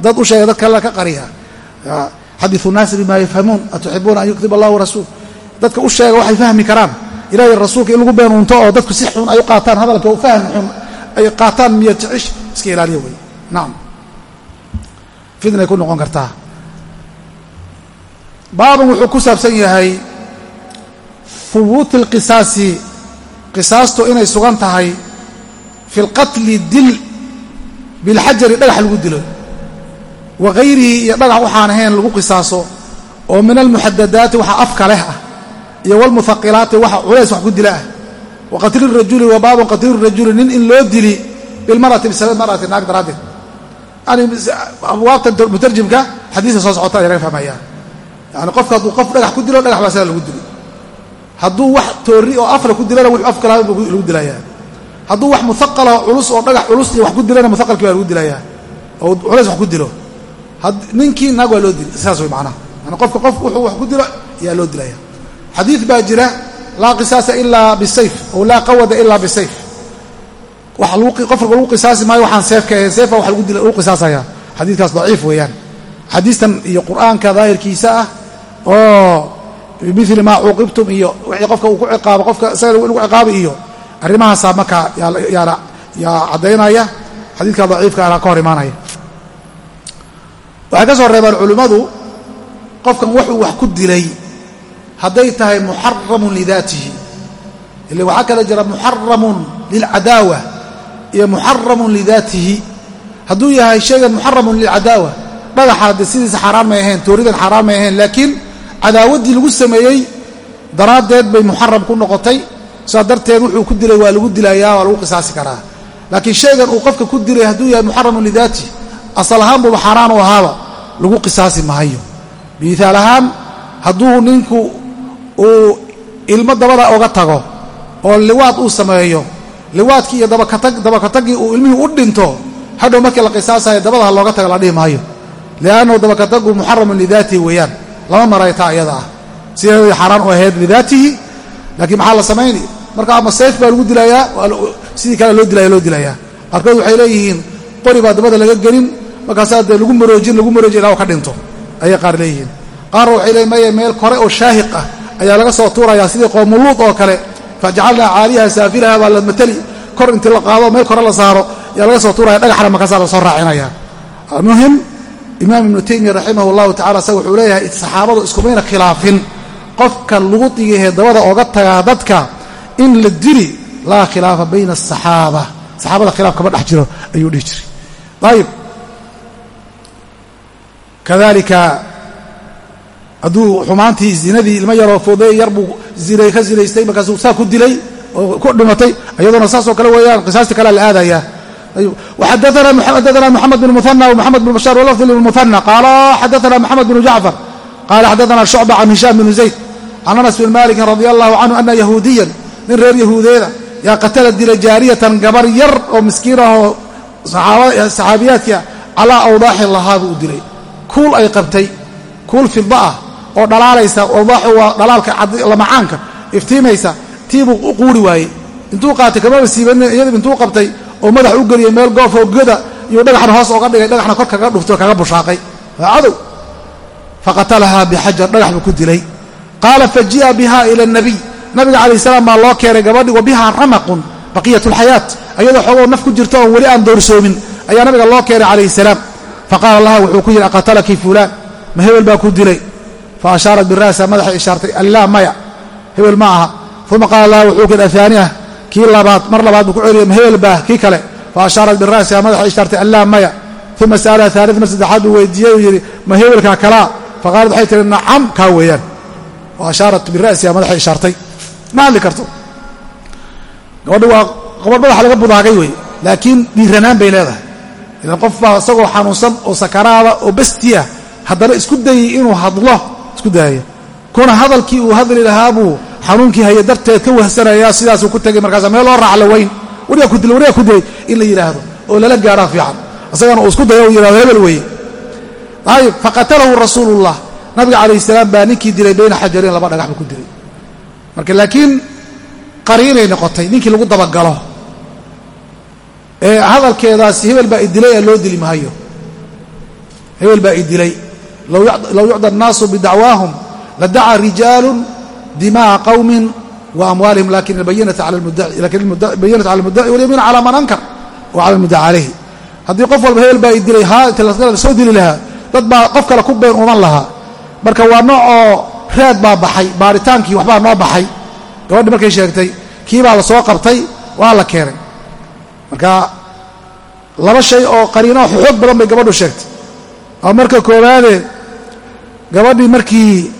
S1: dad u sheega dad kalena ka qariya xadiu naasi bima yafhamuun atuxibuuna an yuktib allahu rasuul dadka u sheega waxay fahmi karaan ilahay rasuulka in lagu beenuunto oo dadku si xun ay u qaataan hadalka fahmi xun ay qaataan miya jicish iska ilaaliya wey nacam fidnay ku noqon kartaa. Baaban wuxuu ku saabsan yahay hubuuti alqisaasi qisaastu inay sugan tahay fi lqatli dil bilxajari dhagax lagu dilo wa iyo dhagax waxaan ahayn lagu qisaaso oo min almuxadadaati waxa afka leh ah iyo walmuhaqilaati waxa culays wax ku dila ah. Wa qatli rajuli wa baabun qatli rajuli nin in loo dili bilmarati bisabab marati naag daraaddeed. Yani abwaabta mutarjimka xadiiska soo socota laga fahmaya yani qofka hadduu qof dhagax ku dilo dhagax baa sida lagu dili. Hadduu wax toori oo afla ku dilana wux afka laha lagu dilayaa. Hadduu wax muaqala culus oo dhagax culus iyo wax ku dilana muaqalkii baa lagu dilayaa. Oo culays wax ku dilo ninkii naag waa loo dili saas way macnaha. Yani qofka qof wuxuu wax ku dilo ayaa loo dilaya. Xadiid baa jira laa qisaasa ilaa bisayf ow laa qawada ilaa bisayf. Qofka lagu qisaasi maayo waxaan seefka ahayn seefa wax lagu qisaasaya xadiidkaas daciif weeyaan. Xadiistan iyo qur'aanka daahirkiisa ah oo bimili maa cuuqibtum iyo wixii qofka uu ku ciqaabo qofka isaga lagu ciqaabi iyo arrimahaasaa markaa yaa caddaynaya xadiidka daciifka ana ka hor imaanaya waxay ka soo reebaan culimmadu qofkan wuxuu wax ku dilay. Hadday tahay muxaramun lidaatihi ile waxaa kala jira muxaramun lilcadaawa iyo muxaramun lidaatihi hadduu yahay shaygan muxaramun lilcadaawa dhagaxa de sidiisa xaaraan may ahayn tooridan xaaraan may ahayn laakiin cadaawaddii lagu sameeyey daraaddeed bay muxaram ku noqotay. Sidaa darteed wuxuu ku dilay waa lagu dilayaa waa lagu qisaasi karaa. Laakiin shaygan uu qofka ku dilay hadduu yahay muxaramun lidaatihi asal ahaan buuba xaaraan u ahaaba lagu qisaasi maayo. Miaal ahaan hadduu ninku uu ilmo dabada oga tago oo liwaad uu sameeyo liwaadkii iyo dabakatagii uu ilmihii u dhinto hadhow markii la qisaasayo dabada ha looga tago la dhihi maayo. Liannahu dabakatagu muxaramun lidaatihi weeyaan. Lama maray taa iyada ah. Sideedii xaaraan u ahayd lidaatihi laakiin maxaa la samayni marka ama sayf baa lagu dilayaa sidii kale loo dilaya loo dilayaa. Qaarkood waxay leeyihiin qori baa dabada laga gelin markaasaa dee lagu maroojin lagu maroojin ilaa u ka dhinto ayay qaar leeyihiin. Qaarna waxay leeyiin maya meel kore oo shaahiq ah ayaa laga soo tuurayaa sidii qoomuluud oo kale. Fajacalnaa caaliyaha saafilaha baa la mateli kor intii la qaado meel kore la saaro ayaa laga soo tuuraya dhagaxna markaasaa la soo raacinaya almuhim imaam ibnu taymiya raximah llahu tacala isaga wuxuu leeyahay saxaabadu iskumayna khilaafin. Qofka lagu digihee dabada oga tagaa dadka in la dili laa khilaafa bayna asaxaaba saxaabada khilaaf kama dhex jiro ayuu dhihi jiray. Ayib kadalika hadduu xumaantii zinadii ilmo yaroo foodeey yar buu ka zinaystay markaasuu saa ku dilay oo ku dhimatay iyadoona saasoo kale weeyaan qisaasti kalea la aadaya. Xadana mxamed bn muana wmxamed bn bashaar walafd bn muana qaala xadaana mxamed bn jacfar. Qala xadaana shucba can hishaam bn zayd can anas bn malikin radi allahu canhu ana yahuudiyan nin reer yahuudeeda yaa qatala dila jaariyatan gabar yar oo miskiin ahoo saxaabiyaadka calaa awdaaxin lahaa buu u kuul ay qabtay kuul fida ah oo dhalaalaysa awdaaxu waa dhalaalka lamacaanka iftiimaysa tiibuu u quuri waayey. Intuu qaatay kamaba siibanin iyadib intuu qabtay oo madax u geliyey meel goofoo goda iyuu dhagaxna hoos oga dhigay dhagaxna kor kaga dhuftay oo kaga bushaaqay. Waa cadow faqatalahaa bixajar dhagax buu ku dilay. Qaala faji'a biha ila nabiy. Nabiga calayh salaam baa loo keenay gabadhi wa biha ramaqun baqiyat lxayaat ayadoo xoogoo naf ku jirta oon weli aan doorsoomin ayaa nabiga loo keenay calayhi salaam faqaala laha wuxuu ku yidhi aqatalaki fulaan ma hebel baa ku dilay fa ashaarat bira'sa madaxay ishaartay allaa maya hebel ma aha uma qaala laha wuxuu ku yidhi ahaaniah kii labaad mar labaad buu ku celiyay ma hebel baa kii kale fa ashaarat bira'siha madaxay ishaartay allaa maya uma sa'alaha aalid mar saddexaad buu weydiiyey uu yidhi ma hebelkaa kalaa faqaalad waxay tihi nacam kaa weeyaan wa ashaarat bira'siha madaxay ilan qof baa isagoo xanuunsan oo sakaraada oo bestiya haddana isku dayay inuu hadlo isku daaya kuna hadalkii uu hadli lahaa buu xanuunkii haya darteed ka wahsanaya sidaasuu ku tegay markaasa meel loo raacla weyn. Ku dilay warigaa ku dilay in la yidhaahdo oo lala gaadhaa fiican. Isagana uu isku dayo uu yidhahdo hebel weeye. Ayib faqatalahu rasuulullah. Nabiga calayhi salaam baa ninkii dilay bayna xajareen laba dhagax buu ku dilay. Marka laakiin qariinay noqotay ninkii lagu dabagalo hadalkeedaasi hebel baa idilay ee loo dili maayo. Hebel baa idilay low yucda annaasu bidacwaahum ladacaa rijaalun dima'a qawmin wa amwaalihim laakiin albayinata cala almudaci walyamiin cala man ankar wa cala almudaci calayhi haddii qof walba hebel baa idilay la soo dili lahaa dad baa qof kale ku been uman lahaa. Marka waa nooc oo raad baa baxay baaritaankii waxbaa noo baxay. Gabadhi markay sheegtay kii baa la qabtay waa la keenay marka laba shay oo qariino xoog badan bay gabadhu sheegtay. Oo marka koowaade gabadhii markii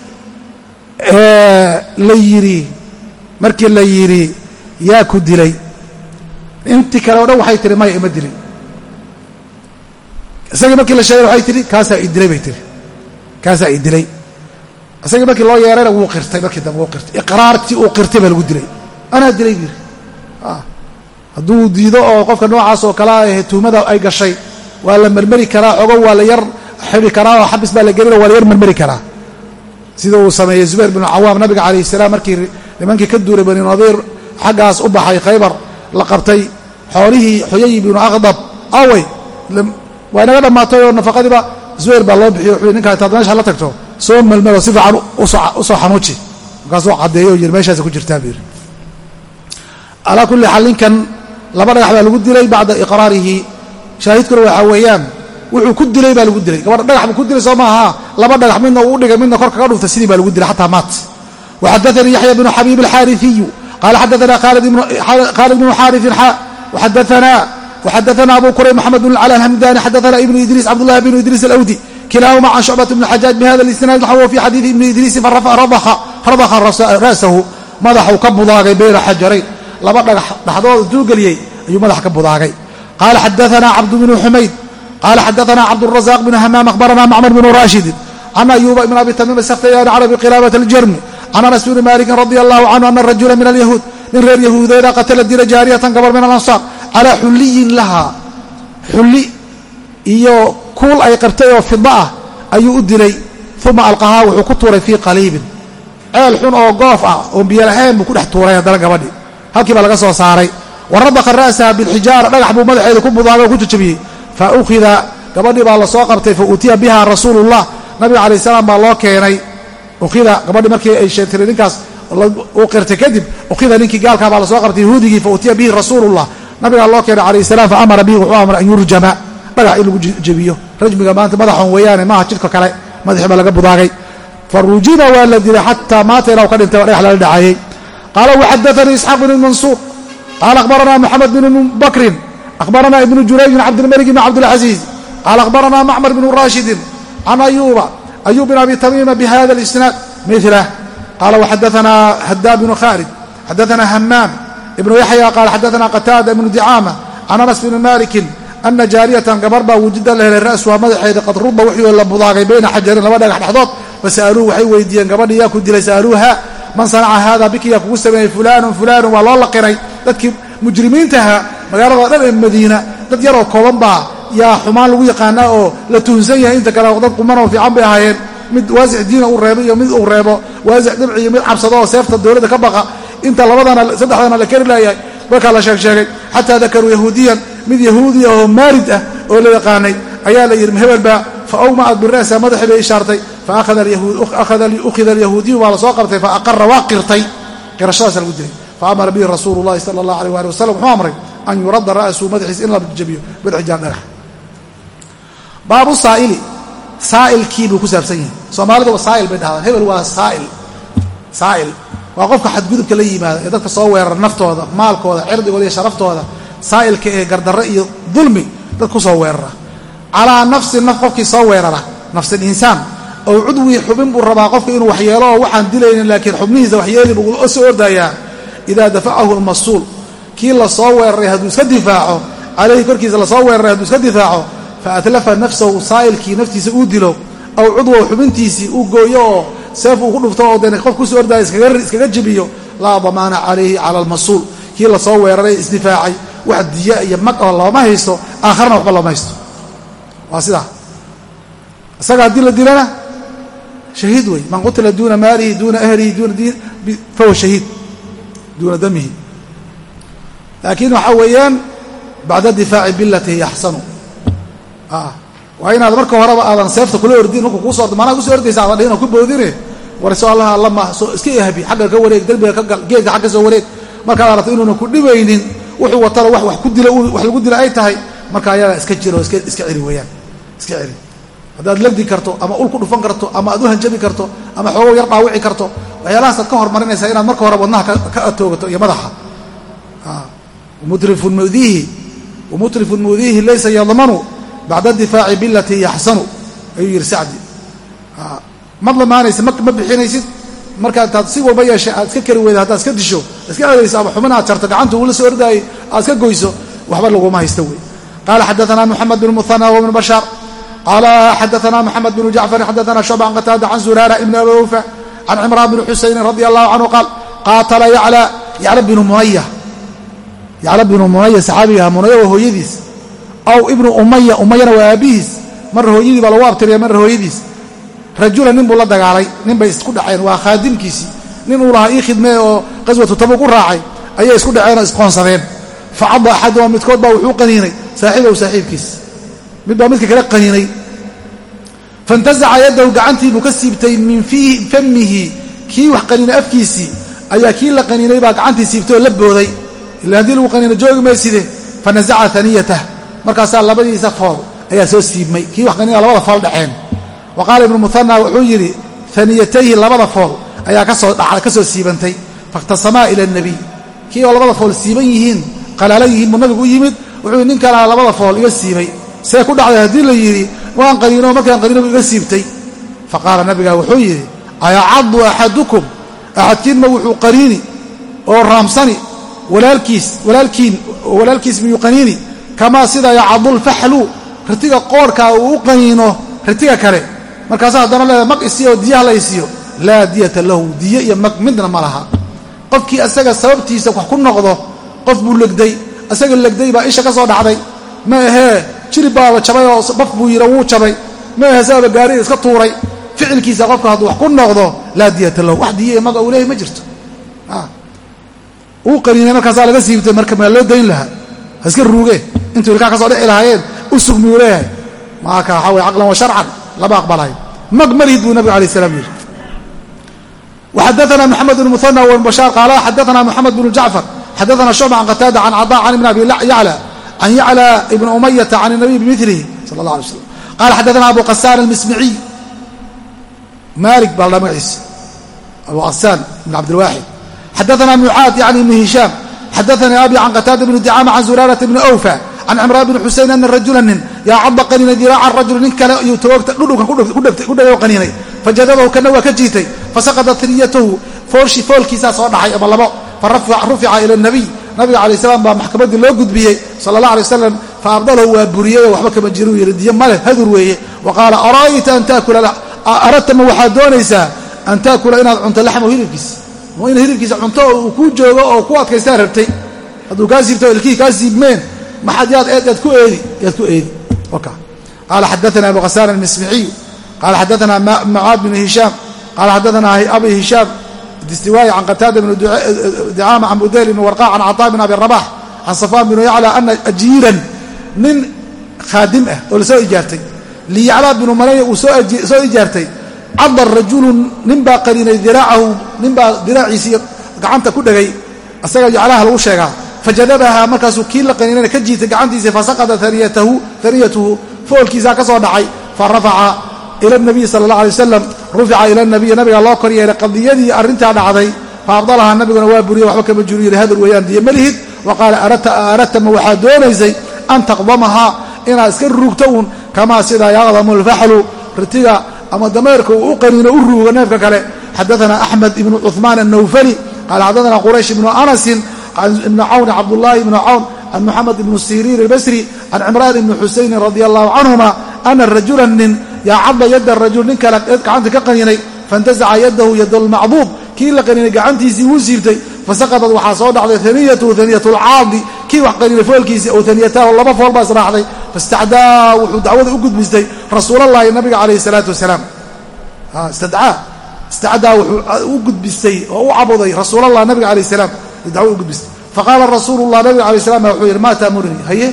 S1: la yidhi markii la yidhi yaa ku dilay. Intii kale o dhan waxay tihi maya ima dilin. Isagii markii la sheegay waxay tihi kaasaa i dilay? bay tihi kaasaa i dilay? Isagii markii loo yeerayna wuu qirtay markii dambe wuu qirtay. Iqraartii uu qirtay baa lagu dilay. Anaa dilay buu yidhi hadduu diido oo qofka noocaas oo kalea ahe tuhmada ay gashay waa la marmari karaa xogo waa la yar xidhi karaa oo xabis baa la gelina waa la yar marmari karaa. Sida uu sameeyey zubayr binu cawaam nabiga calayhi salaam markii nimankii ka duuray bani nadiir xaggaas u baxay khaybar la qabtay xoolihii xuyay binu aqdab. Awey waa inaga dhammaatay oo nafaqadiiba zubayr baa loo bixiyo wuxuu ninkaa intaad meesha la tagto soo melmelo si fiican u xanuuji. Markaasuu caddeeyo o yidhi meeshaasa ku jirtaa buu yidhi. Calaa kulli xaal ninkan laba dhagax baa lagu dilay bacda iqraarihi. Shaahidkuna waxaa weeyaan wuxuu ku dilay baa lagu dilay. Gabadha dhagax buu ku dilay soo maaha. Laba dhagax midna uu dhigay midna kor kaga dhuftay sidii baa lagu dilay xataa maat. Waxadaanii yaxya bnu xabiib alxaariiyu qaala xadaana khaalid bnu xaariin waxadaana abu kurayb maxamed bn cala alhamdani xadaana ibnu idriis cabdullahi bnu idriis alawdi. Kilaahuma can shucbat bni xajaaj bihada lisnaad naxwo fi xadiidi ibni idriisin faradakha ra'sahu. Madaxuu ka budaagay bayna xajarayn laba dhagax dhaxdood intuu geliyey ayuu madax ka budaagay. Qaala xadaana cabdu bnu xumayd qaala xadaana cabdurazaq bnu hamaam akhbarana macmar bnu raashidin can ayuuba ibn abi tamiim sakhtayaani carabi qilaabat aljarmi can anas bni malikin radi allahu canhu ana rajula min alyahuud nin reer yahuudeeda qatala dila jaariyatan gabar min alansaar calaa xulliyin lahaa xulli iyo kuul ay qabtay oo fida ah ayuu u dilay uma alqahaa wuxuu ku tuuray fii qaliibin. Ceel xun oo goof ah oon biyo lahayn buu ku dhex tuuray haddana gabadhii halkii baa laga soo saaray. Wa radaka ra'saha bilxijaara dhagax buu madaxeeda ku budaagay oo ku jajabiyey. Fa ukhida gabadhii baa la soo qabtay fa uutiya biha rasuulullah. Nabiga calayh salaam baa loo keenay. Ukhida gabadhi markii ay sheegtay ninkaas uu qirtay kadib ukhida ninkii gaalkaa baa la soo qabtay yahuudigii fa utiya bihi rasuulullah. Nabigaa loo keenay calayh salaam fa amara bihi wuxuu amray an yurjama. Dhagax in lagu jebiyo. Rajmiga maanta madaxon weeyaane maaha jidhka kale madaxii baa laga budaagay. Fa rujima waa la dilay xataa maata ilaa u ka dhintay dhagax lala dhacayey qaala waxadaanii isxaaq bn mansuur qaala akhbaranaa moxamed bn bakrin akhbaranaa ibnu jurayjin cabdilmalik bn cabdilcaziiz qaala akhbaranaa macmar bnu raashidin can ayuuba ayub bn abi tamiima bihada lisnaad milah qaala waxadaanaa hadaab bnu khaalid xadaanaa hamaam ibnu yaxya qaala xadaanaa qataada ibnu dicaama can anas bni malikin ana jaariyatan gabar baa wujida la helay ra'suha madaxeeda qad ruba wixii la budaagay bayna xajarin laba dhagax dhexdood fasa'aluuhu waxay weydiiyeen gabadhii yaa ku dilay sa'aluuha man sanaca haada biki yaa kugu sameeyey fulaanun fulaanun waa loo laqinay. Dadkii mujrimiintaha magaalada dhan ee madiina dad yaroo kooban baa yaa xumaan lagu yaqaanaa oo la tuhunsan yahay inta kale dad qumanoo fiican bay ahaayeen. Mid waasic diina uu reebo iyo mid uu reebo waasic dhibci iyo mid cabsado oo seefta dowladda ka baqa. Inta labadana saddexdana la kari laayahay markaa la sheeg sheegay xataa dakaruu yahuudiyan mid yahuudi ah oo maarid ah oo la yaqaanay ayaa la yidhi hebel baa fa bira'sa madaxii bay ishaartay fa ukhida alyahuudiyu baa la soo qabtay fa aqara waa qirtay qirashadaasa lagu dilay fa amara bihi rasuulu llahi sala allah aleh ali wasalam wuxuu amray an yuradda ra'su madaxiisa in la jabiyo bidxijaan dhagax baabu saa'ili saa'ilkii buu ku saabsan yahay soomaalidu saa'il bay dhahdaan hebel waa saa'il saa'il waa qofka xadgudubka la yimaada ee dadka soo weerara naftooda maalkooda cirdigooda iyo sharaftooda saa'ilka ee gardarre iyo dulmi dad ku soo weerara calaa nafsin naf ow cudwii xubin buu rabaa qofka inuu waxyeelo oo waxaan dilaynin laakiin xubnihiisa waxyeeli buu soo ordayaa. Idaa dafacahu lmasuul kii la soo weeraray hadduu iska difaaco calayhi korkiisa la soo weeraray hadduu iska difaaco fa atlafa nafsahu saa'ilkii naftiisa uu dilo aw cudwahu xubintiisii uu gooyo oo seef uu ku dhufto oo dee qof ku soo ordaya iskaga jebiyo laa damaana calayhi cala almasuul. Kii la soo weeraray isdifaacay wax diya iyo mag oo looma haysto aakharna waxba looma haysto. Waa sidaa. Isaga haddii la dilana shahiid wey man qutila duuna maalihi duuna ahlihi duuna diin fahuwa shahiid duuna damihi laakiin waxaa weeyaan bacda difaaci bilati hiya axsanu waa inaad marka horeba aadan seefta kula ordin markuu kuuso ordo maanaa ku soo ordaysa aadan dhihin oo ku boodine warso allaha allama soo iska ihbi xagga ka wareeg derbiga ka gal geedka xagga soo wareeg markaad aragto inuuna ku dhibaynin wuxuu watana wax wax ku dila wax lagu dila ay tahay marka ayadaa iska jiro iska iska celi weeyaan iska celi haddaad lagdi karto ama ul dhufan karto ama aad u hanjabi karto ama xoogow yar dhaawici karto waxyaalahaas ka hormarinaysaa inaad marka hore wadnaha ka atoogato iyo madaxa. Mutrifun mudiihi wamutrifun mudiihi laysa yadmanu bacda difaaci bilati yaxsanu ayuu yidhi sacdi. Ma damaanaysid ma bixinaysid marka intaad si walba yeeshay aad iska kari weyda haddaad iska disho iska adayso ama xubin aad jarto gacanta uula soo ordaayay aad iska goyso waxba laguma haysta wey. Qaala xadaana moxamed bn muhana wbn bashaar qaala xadaana moxamed bnu jacfarin xadaana shucba can qataada can zuraara ibn awfa can cimraan bni xusaynin radi allahu canhu qaal qaatala yacla binu munaya yacla binu munaya saxaabigaha munaya waa hooyadiis aw ibnu umaya umayana waa aabihiis marra hooyadii baa lagu abtiriya marra hooyadiis rajula nin buu la dagaalay nin bay isku dhaceen waa khaadimkiisii nin uu lahaa ii khidmee oo qaswatu tabuk u raacay ayay isku dhaceenoo isqoonsadeen facada axaduma midkood baa wuxuu qaniinay saaxiibow saaxiibkiis mid baa midka kale qaniinay fantazaca yaddahu gacantii buu ka siibtay min famihi kii wax qaniinay afkiisii ayaa kii la qaniinay baa gacantii siibtay oo la booday. Ila haddii lagu qaniina joogi mayside fanazaca aniyatah markaasaa labadiisa fool ayaa soo siibmay. Kii wax qaniina labada fool dhexeen wa qaala ibnu muhana wuxuu yidhi aniyatayhi labada fool ayaa ka soo siibantay. Fakhtasamaa ila nabiy. Kii oo labada fool siiban yihiin qalaalan yihiin buu nabigu u yimid. Wuxuu yidhi ninkanaa labada fool iga siibay see ku dhacday haddii la yidhi waan qaniino markaan qaniino iga siibtay. Fa qaala nabigaa wuxuu yidhi ayacadu axadukum? Axadkiinma wuxuu qaniini oo raamsani? Walaalkiis walaalkiin walaalkiis miyuu qaniini? Kamaa sida yacadulfaxlu ritiga qoorhkaa uu u qaniino ritiga kale. Markaasa haddana leeda mag isiyo oo diyaha la isiyo. Laa diyata lahu diye iyo mag midna ma laha. Qofkii asaga sababtiisa wax ku noqdo qof buu legday asaga legday baa isha ka soo dhacday. Ma ahee jirib baaba jabay oo baf buu yidha wuu jabay. Sababa gaariga iska tuuray. Ficilkiisa qofka hadduu wax ku noqdo laa diyata lahu. Wax iyo maga uu leehay ma jirto. Uu qaniinay markaasaa laga siibtay marka maa loo dayn lahaa. Ha iska ruugee. Intuu ilkaa ka dhici lahaayeen u sug miyuu leeyahay? Maaka waxaa weye caqlan wa sharcan. Lama aqbalayo mag malihid buu nabiga alay slam yidhi. Waxadaana moxamed bn muhana wbn bashaar qaala xadaana moxamed bnu jacfar xadaana shucba can qataada can cada can ibn abi can yacla ibn umayata can nabiy bimilihi sala allah alay slam qala xadaana abu qasaan almismiciy malik baa la dhaa magaciisa abu qasaan ibn cabdilwaaxid xadaana mucaad yani ibn hishaam xadaanii abi can qataada bni dicaama can zuraarata bni awfa can cimraan bni xuseyn ana rajula nin yaa cadda qaniinay diraaca rajuli nin kale iyuu tagoogta dhudhunkan ku dhagoo qaniinay fajadabahu kana waa ka jiitay fasaqadat riyatahu foolkiisaa soo dhacay ama labo farufica ila nabiy nabiga alay slam baa maxkamaddii loo gudbiyey. Sala allah alay wasalam fa abdalahu waa buriyey oo waxba kama jiru yidhi diyo male hadur weeye. Wa qaala ara'ayta an taakula aradta ma waxaad doonaysaa an taakula inaad cunto laxmahu hilibkiisa ma in hilibkiisa cunto uu kuu joogo oo ku adkaystaa rabtay? Hadduu kaa siibto ilkihii kaa siibmeen maxaad yaad yaad ku eedi yaad ku eedi. Qaala xadaana abu khasaan almismiciy qaala xadaana mucaad bn hishaam. Qaala xadaana abi hishaam distiwaayi can qataada bn dicaama can budayl bn warqa can caطaa bn abi rabax can safaan bn yacla ana ajiiran nin khaadim ah oo la soo ijaartay liyaclaa binu malaya uu soo ijaartay cadar rajulun ninbaa qariinay diraacahu ninbaa diraaciisii gacanta ku dhegay asaga yaclaha lagu sheegaa fajadabaha markaasuu kii la qaniinana ka jiitay gacantiisii fasaqada aniyatuhu foolkiisaa ka soo dhacay farafaca ila nabiyi sala allah alay wasalam rufica ila nabiyi nabiga loo kor yeelay qadiyadii arrintaa dhacday fa abdalaha nabiguna waa buriyey waxba kama juru yidhi hadal weeyaan diyo malihid wa qaala aradta ma waxaad doonaysay an taqdamahaa inaad iska ruugto uun kamaa sidaa yaqdamu alfaxlu ritiga ama dameerka uu u qaniino u ruugo neefka kale. Xadaana axmed ibnu cuثmaan annawfali qaala xadaana quraysh ibnu anasin ibn cawn cabdulaahi ibnu cawn can muxamed ibnu siriin albasri can cimraan ibni xusaynin radi allahu canhuma ana rajula nin yaacadda yadda rajul nin kale gacanta ka qaniinay faintasaca yadahu yad lmacduub kii la qaniinay gacantiisii wuu siibtay fasaqadad waxaa soo dhacday aniyatuhu aniyat lcaadi kii wax qaniinay foolkiisii ow aniyatahu laba fool baa israacday fastacdaa wuxuu dacwada u gudbistay rasuulallaahi nabiga calayh salaatu wasalaam. Istadcaa. Istacdaa wuxuu u gudbistay oo u cabuday rasuulallah nabiga calayh salaam dacwada u gudbistay. Faqaala rasuulullah nabiga alay salam baa wuxuu yidhi maa taamurinii haye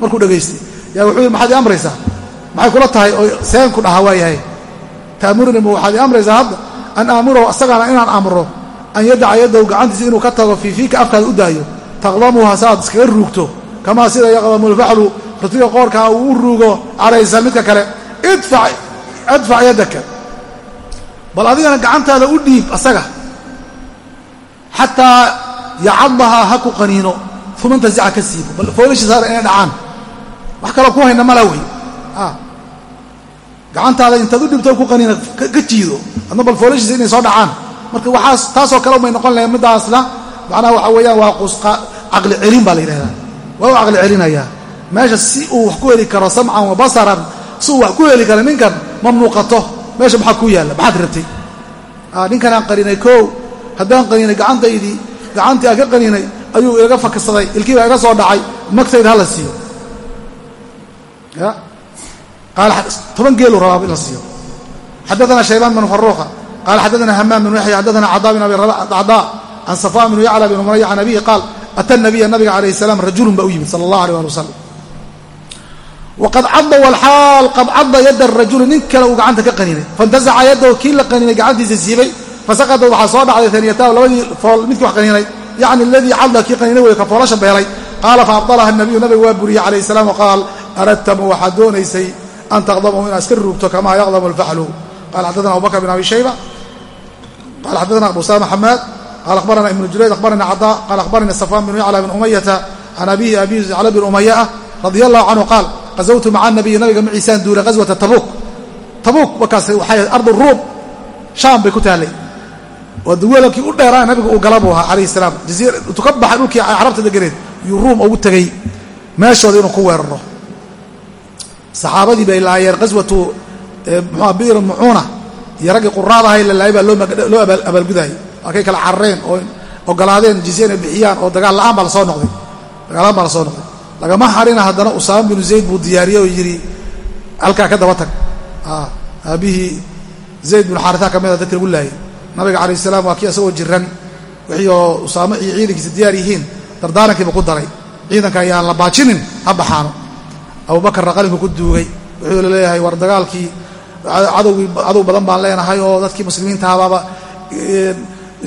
S1: markuu dhegaystay yaa wuxuu yidhi maxaad ii amraysaa maxay kula tahay? Oo seen ku dhaha waa yahay. Taamurinii ma waxaad ii amraysaa hadda? An aamurahu asagaana inaan amro an yadaca yadahu gacantiisa inuu ka tago fii fiika afkaada u daayo. Taqdamuha saaad iskaga ruugto. Kamaa sida yaqdamu lfaxlu rutiga qoorkaa uu u ruugo caraysan midka kale. Adfac yadaka bal adigana gacantaada u dhiib asaga. Xataa yacadahaa ha ku qaniino. Uma intazica ka siibo. Bal foolashiisaara inay dhacaan. Wax kaloo ku hayna mala wey gacantaada intaad u dhibto ku qaniina ka jiido. Adna bal foolashiisa inay soo dhacaan. Marka waxaas taasoo kale umay noqon lahayn middaasna macnaha waxa weeyaan waa caqli celin baa la yidhahdaa. Waa u caqli celinayaa. Meesha si uu wax ku heli karo samcan wa basaran si uu wax ku heli karo ninkan ma muuqato. Meesha maxaa ku yaalla? Maxaad rabtay? Ninkanaan qaninay koow haddaan qaninay gacantaydii gacantii aan ka qaninay ayuu igaga faksaday ilkii baa iga soo dhacay magtayda hala siiyo toban geelu rabaa in la siiyo xadaana shaybaan bn faruuqa qaala xadaana hamaam bn yaxya xadaana cadaa bin abi acdaa can safaan bnu yacla bin umaya can abihi qaal ata nabiya nabiga calayh salaam rajulun baa u yimid sala allah alيh ali wasalam waqad cada walxaal qad cadda yadda rajuli nin kale uu gacanta ka qaninay faintasaca yadahu kii la qaninay gacantiisa siibay fasaqada waxaa soo dhacday aniyatahu labadii fool midkii wax qaninay yacni aladii cadda kii qaninay wey ka foolasha beelay qaala faabdalaha nabiyu nabiga waa buriyey calayh salaam waqaal aradtama waxaad doonaysay an taqdamahu inaad iska ruugto kamaa yaqdamu alfaxlu qala xadadana abubakr bin abi shayba qala xadadana abu salama xamaad qala akhbarana ibnu jurayd akhbarana cadaa qala akhbarani safwan binu yacla bin umayata can abihi abi yacla bin umaya ah radia allahu canhu qaal qazawtu maca nabiyi nabiga maciisaan duulay ghaswata tabuuk tabuuk markaas waxay ardu ruum shaam bay ku taallay waa duwalankii u dheeraa nabiga uu gala buu ahaa calayhi salaam intuu ka baxay dhulkii carabta deganeed yuu ruum ugu tegey meeshooda inuu ku weeraro saxaabadii bay laayeen qaswatu mxua bi'r mucuuna iyo raggii quraadahay la laayay baa loo abaalgudayay waa kay kala carareen oo ogolaadeen jizye inay bixiyaan oo dagaal la'aan baa la soo noqday. Dagaalaan baa la soo noqday. Lagama harina haddana usaama binu zayd buu diyaariyey oo yidhi halkaa ka daba tag. Aabihii zayd binu xaarita ka mida dadka lagu laayay. Nabiga calayh salaam waa kii isagoo jiran wixii oo usaamo iyo ciidankiisa diyaar yihiin dardaarankiiba ku daray. Ciidanka ayaan la baajinin ha baxaano abubakarna qalinku ku duugay wuxuu la leeyahay war dagaalkii cadowgii cadow badan baan leenahay oo dadkii muslimiintahabaaba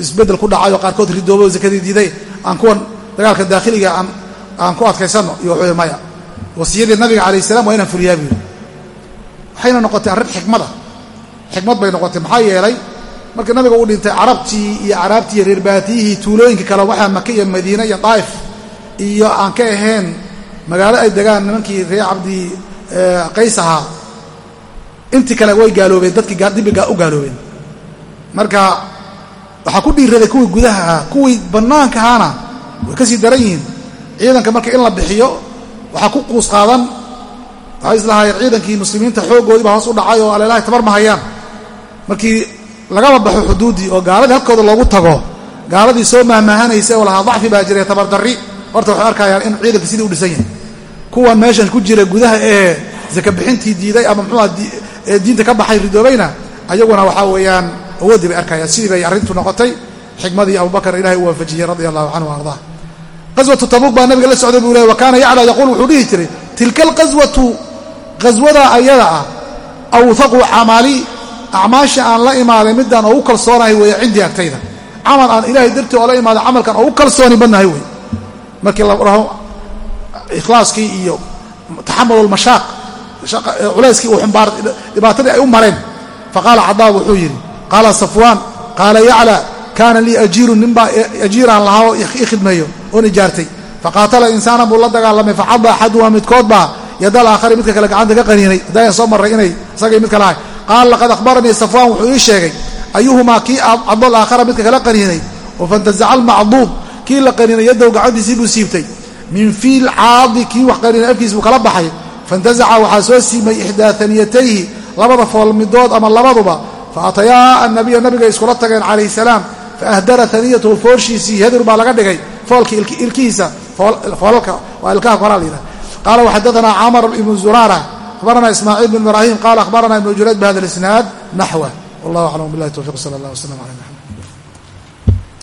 S1: isbeddel ku dhacay oo qaarkood ridoobo zakadii diiday. Aan kuwan dagaalka daakhiliga aan ku adkaysanno iyo wuxuu maya wasiyadii nabiga calayh salam waa inaan fuliyaa buu yidhi. Waxayna noqotay arrin xikmada. Xikmad bay noqotay. Maxaa yeelay markii nabiga uu dhintay carabtii iyo caraabtii iyo reerbaatiyihii tuulooyinka kale waxaa maka iyo madiine iyo daa'if iyo aan ka ahayn magaalo ay degaan nimankii reer cabdi qays ahaa. Intii kale way gaaloobeen dadkii dibiga u gaaloobeen. Marka waxaa ku dhiiraday kuwii gudaha ahaa kuwii bannaanka ahaana way ka sii daran yihiin. Ciidanka marka in la bixiyo waxaa ku quus qaadan. Waxay islahaayeen ciidankii muslimiinta xooggoodii baa hoos u dhacay oo aleelahay tabar ma hayaan. Markii lagaba baxo xuduuddii oo gaaladii halkooda loogu tago gaaladii soo mahmaahanaysa oo lahaa dacfi baa jiray tabardarri. Horta waxay arkayaan in ciidanka sidii u dhisan yahay kuwan meeshan ku jira gudaha ee saka bixintii diiday ama muxuuha diinta ka baxay ridoobayna ayaguna waxaa weeyaan awooddii bay arkayaan. Sidii bay arrintu noqotay xikmadii abubakar ilahay u waafajiyey radia allahu canhu wa ardaa. Qaswatu tabuuq baa nabiga la socday buu lehy wa kaana yacla yaquul wuxuu dhihi jiray tilka alqaswatu qaswadaa ayada ah awhaqu camali acmaasha aan la imaaday midaan oo u kalsoonahay weeye cindii agtayda. Camal aan ilaahay dartii oo la imaaday camalkan oo u kalsooni badnahay wey markii ikhlaaskii iyo taxamululmashaaq culayskii uu xumbaar dhibaatadii ay u mareen. Faqaala cadaa wuxuu yidhi qaala safwaan qaala yacla kaana lii ajiirun ninbaa ajiiraan lahaa oo ii khidmeeyo oon ijaartay faqaatala insaanan buu la dagaalamay facada axaduhuma midkood baa yadal aakhari midka kale gacanta ka qaniinay hadaayan soo marray inay isagay mid kale ahay qaala laqad akhbaranii safwaan wuxuu ii sheegay ayuhumaa kii cadol aakhara midka kala qaniinay oo fantazaca almacduud kii la qaniinay yadow gacantiisii buu siibtay min fiil caadi kii wax qaniinay afkiis buu kala baxay fantazaca waxaa soo siimay ixdaa aniyatayhi labada fool midood ama labaduba fa atayaa annabiya nabiga iskula tageen calayh salaam faahdara aniyatahu foolshiisii hadur baa laga dhigay foolka ilkihiisa foolalka waa ilkaha koraa la yidhaha qaala waxadaanaa camar ibnu zuraara akhbarana ismaaciil bn ibraahim qala akhbarana ibnu jurayd bihada isnaad naxwa wallah aclam bilahi towfiq sala allah wslam ala maxamed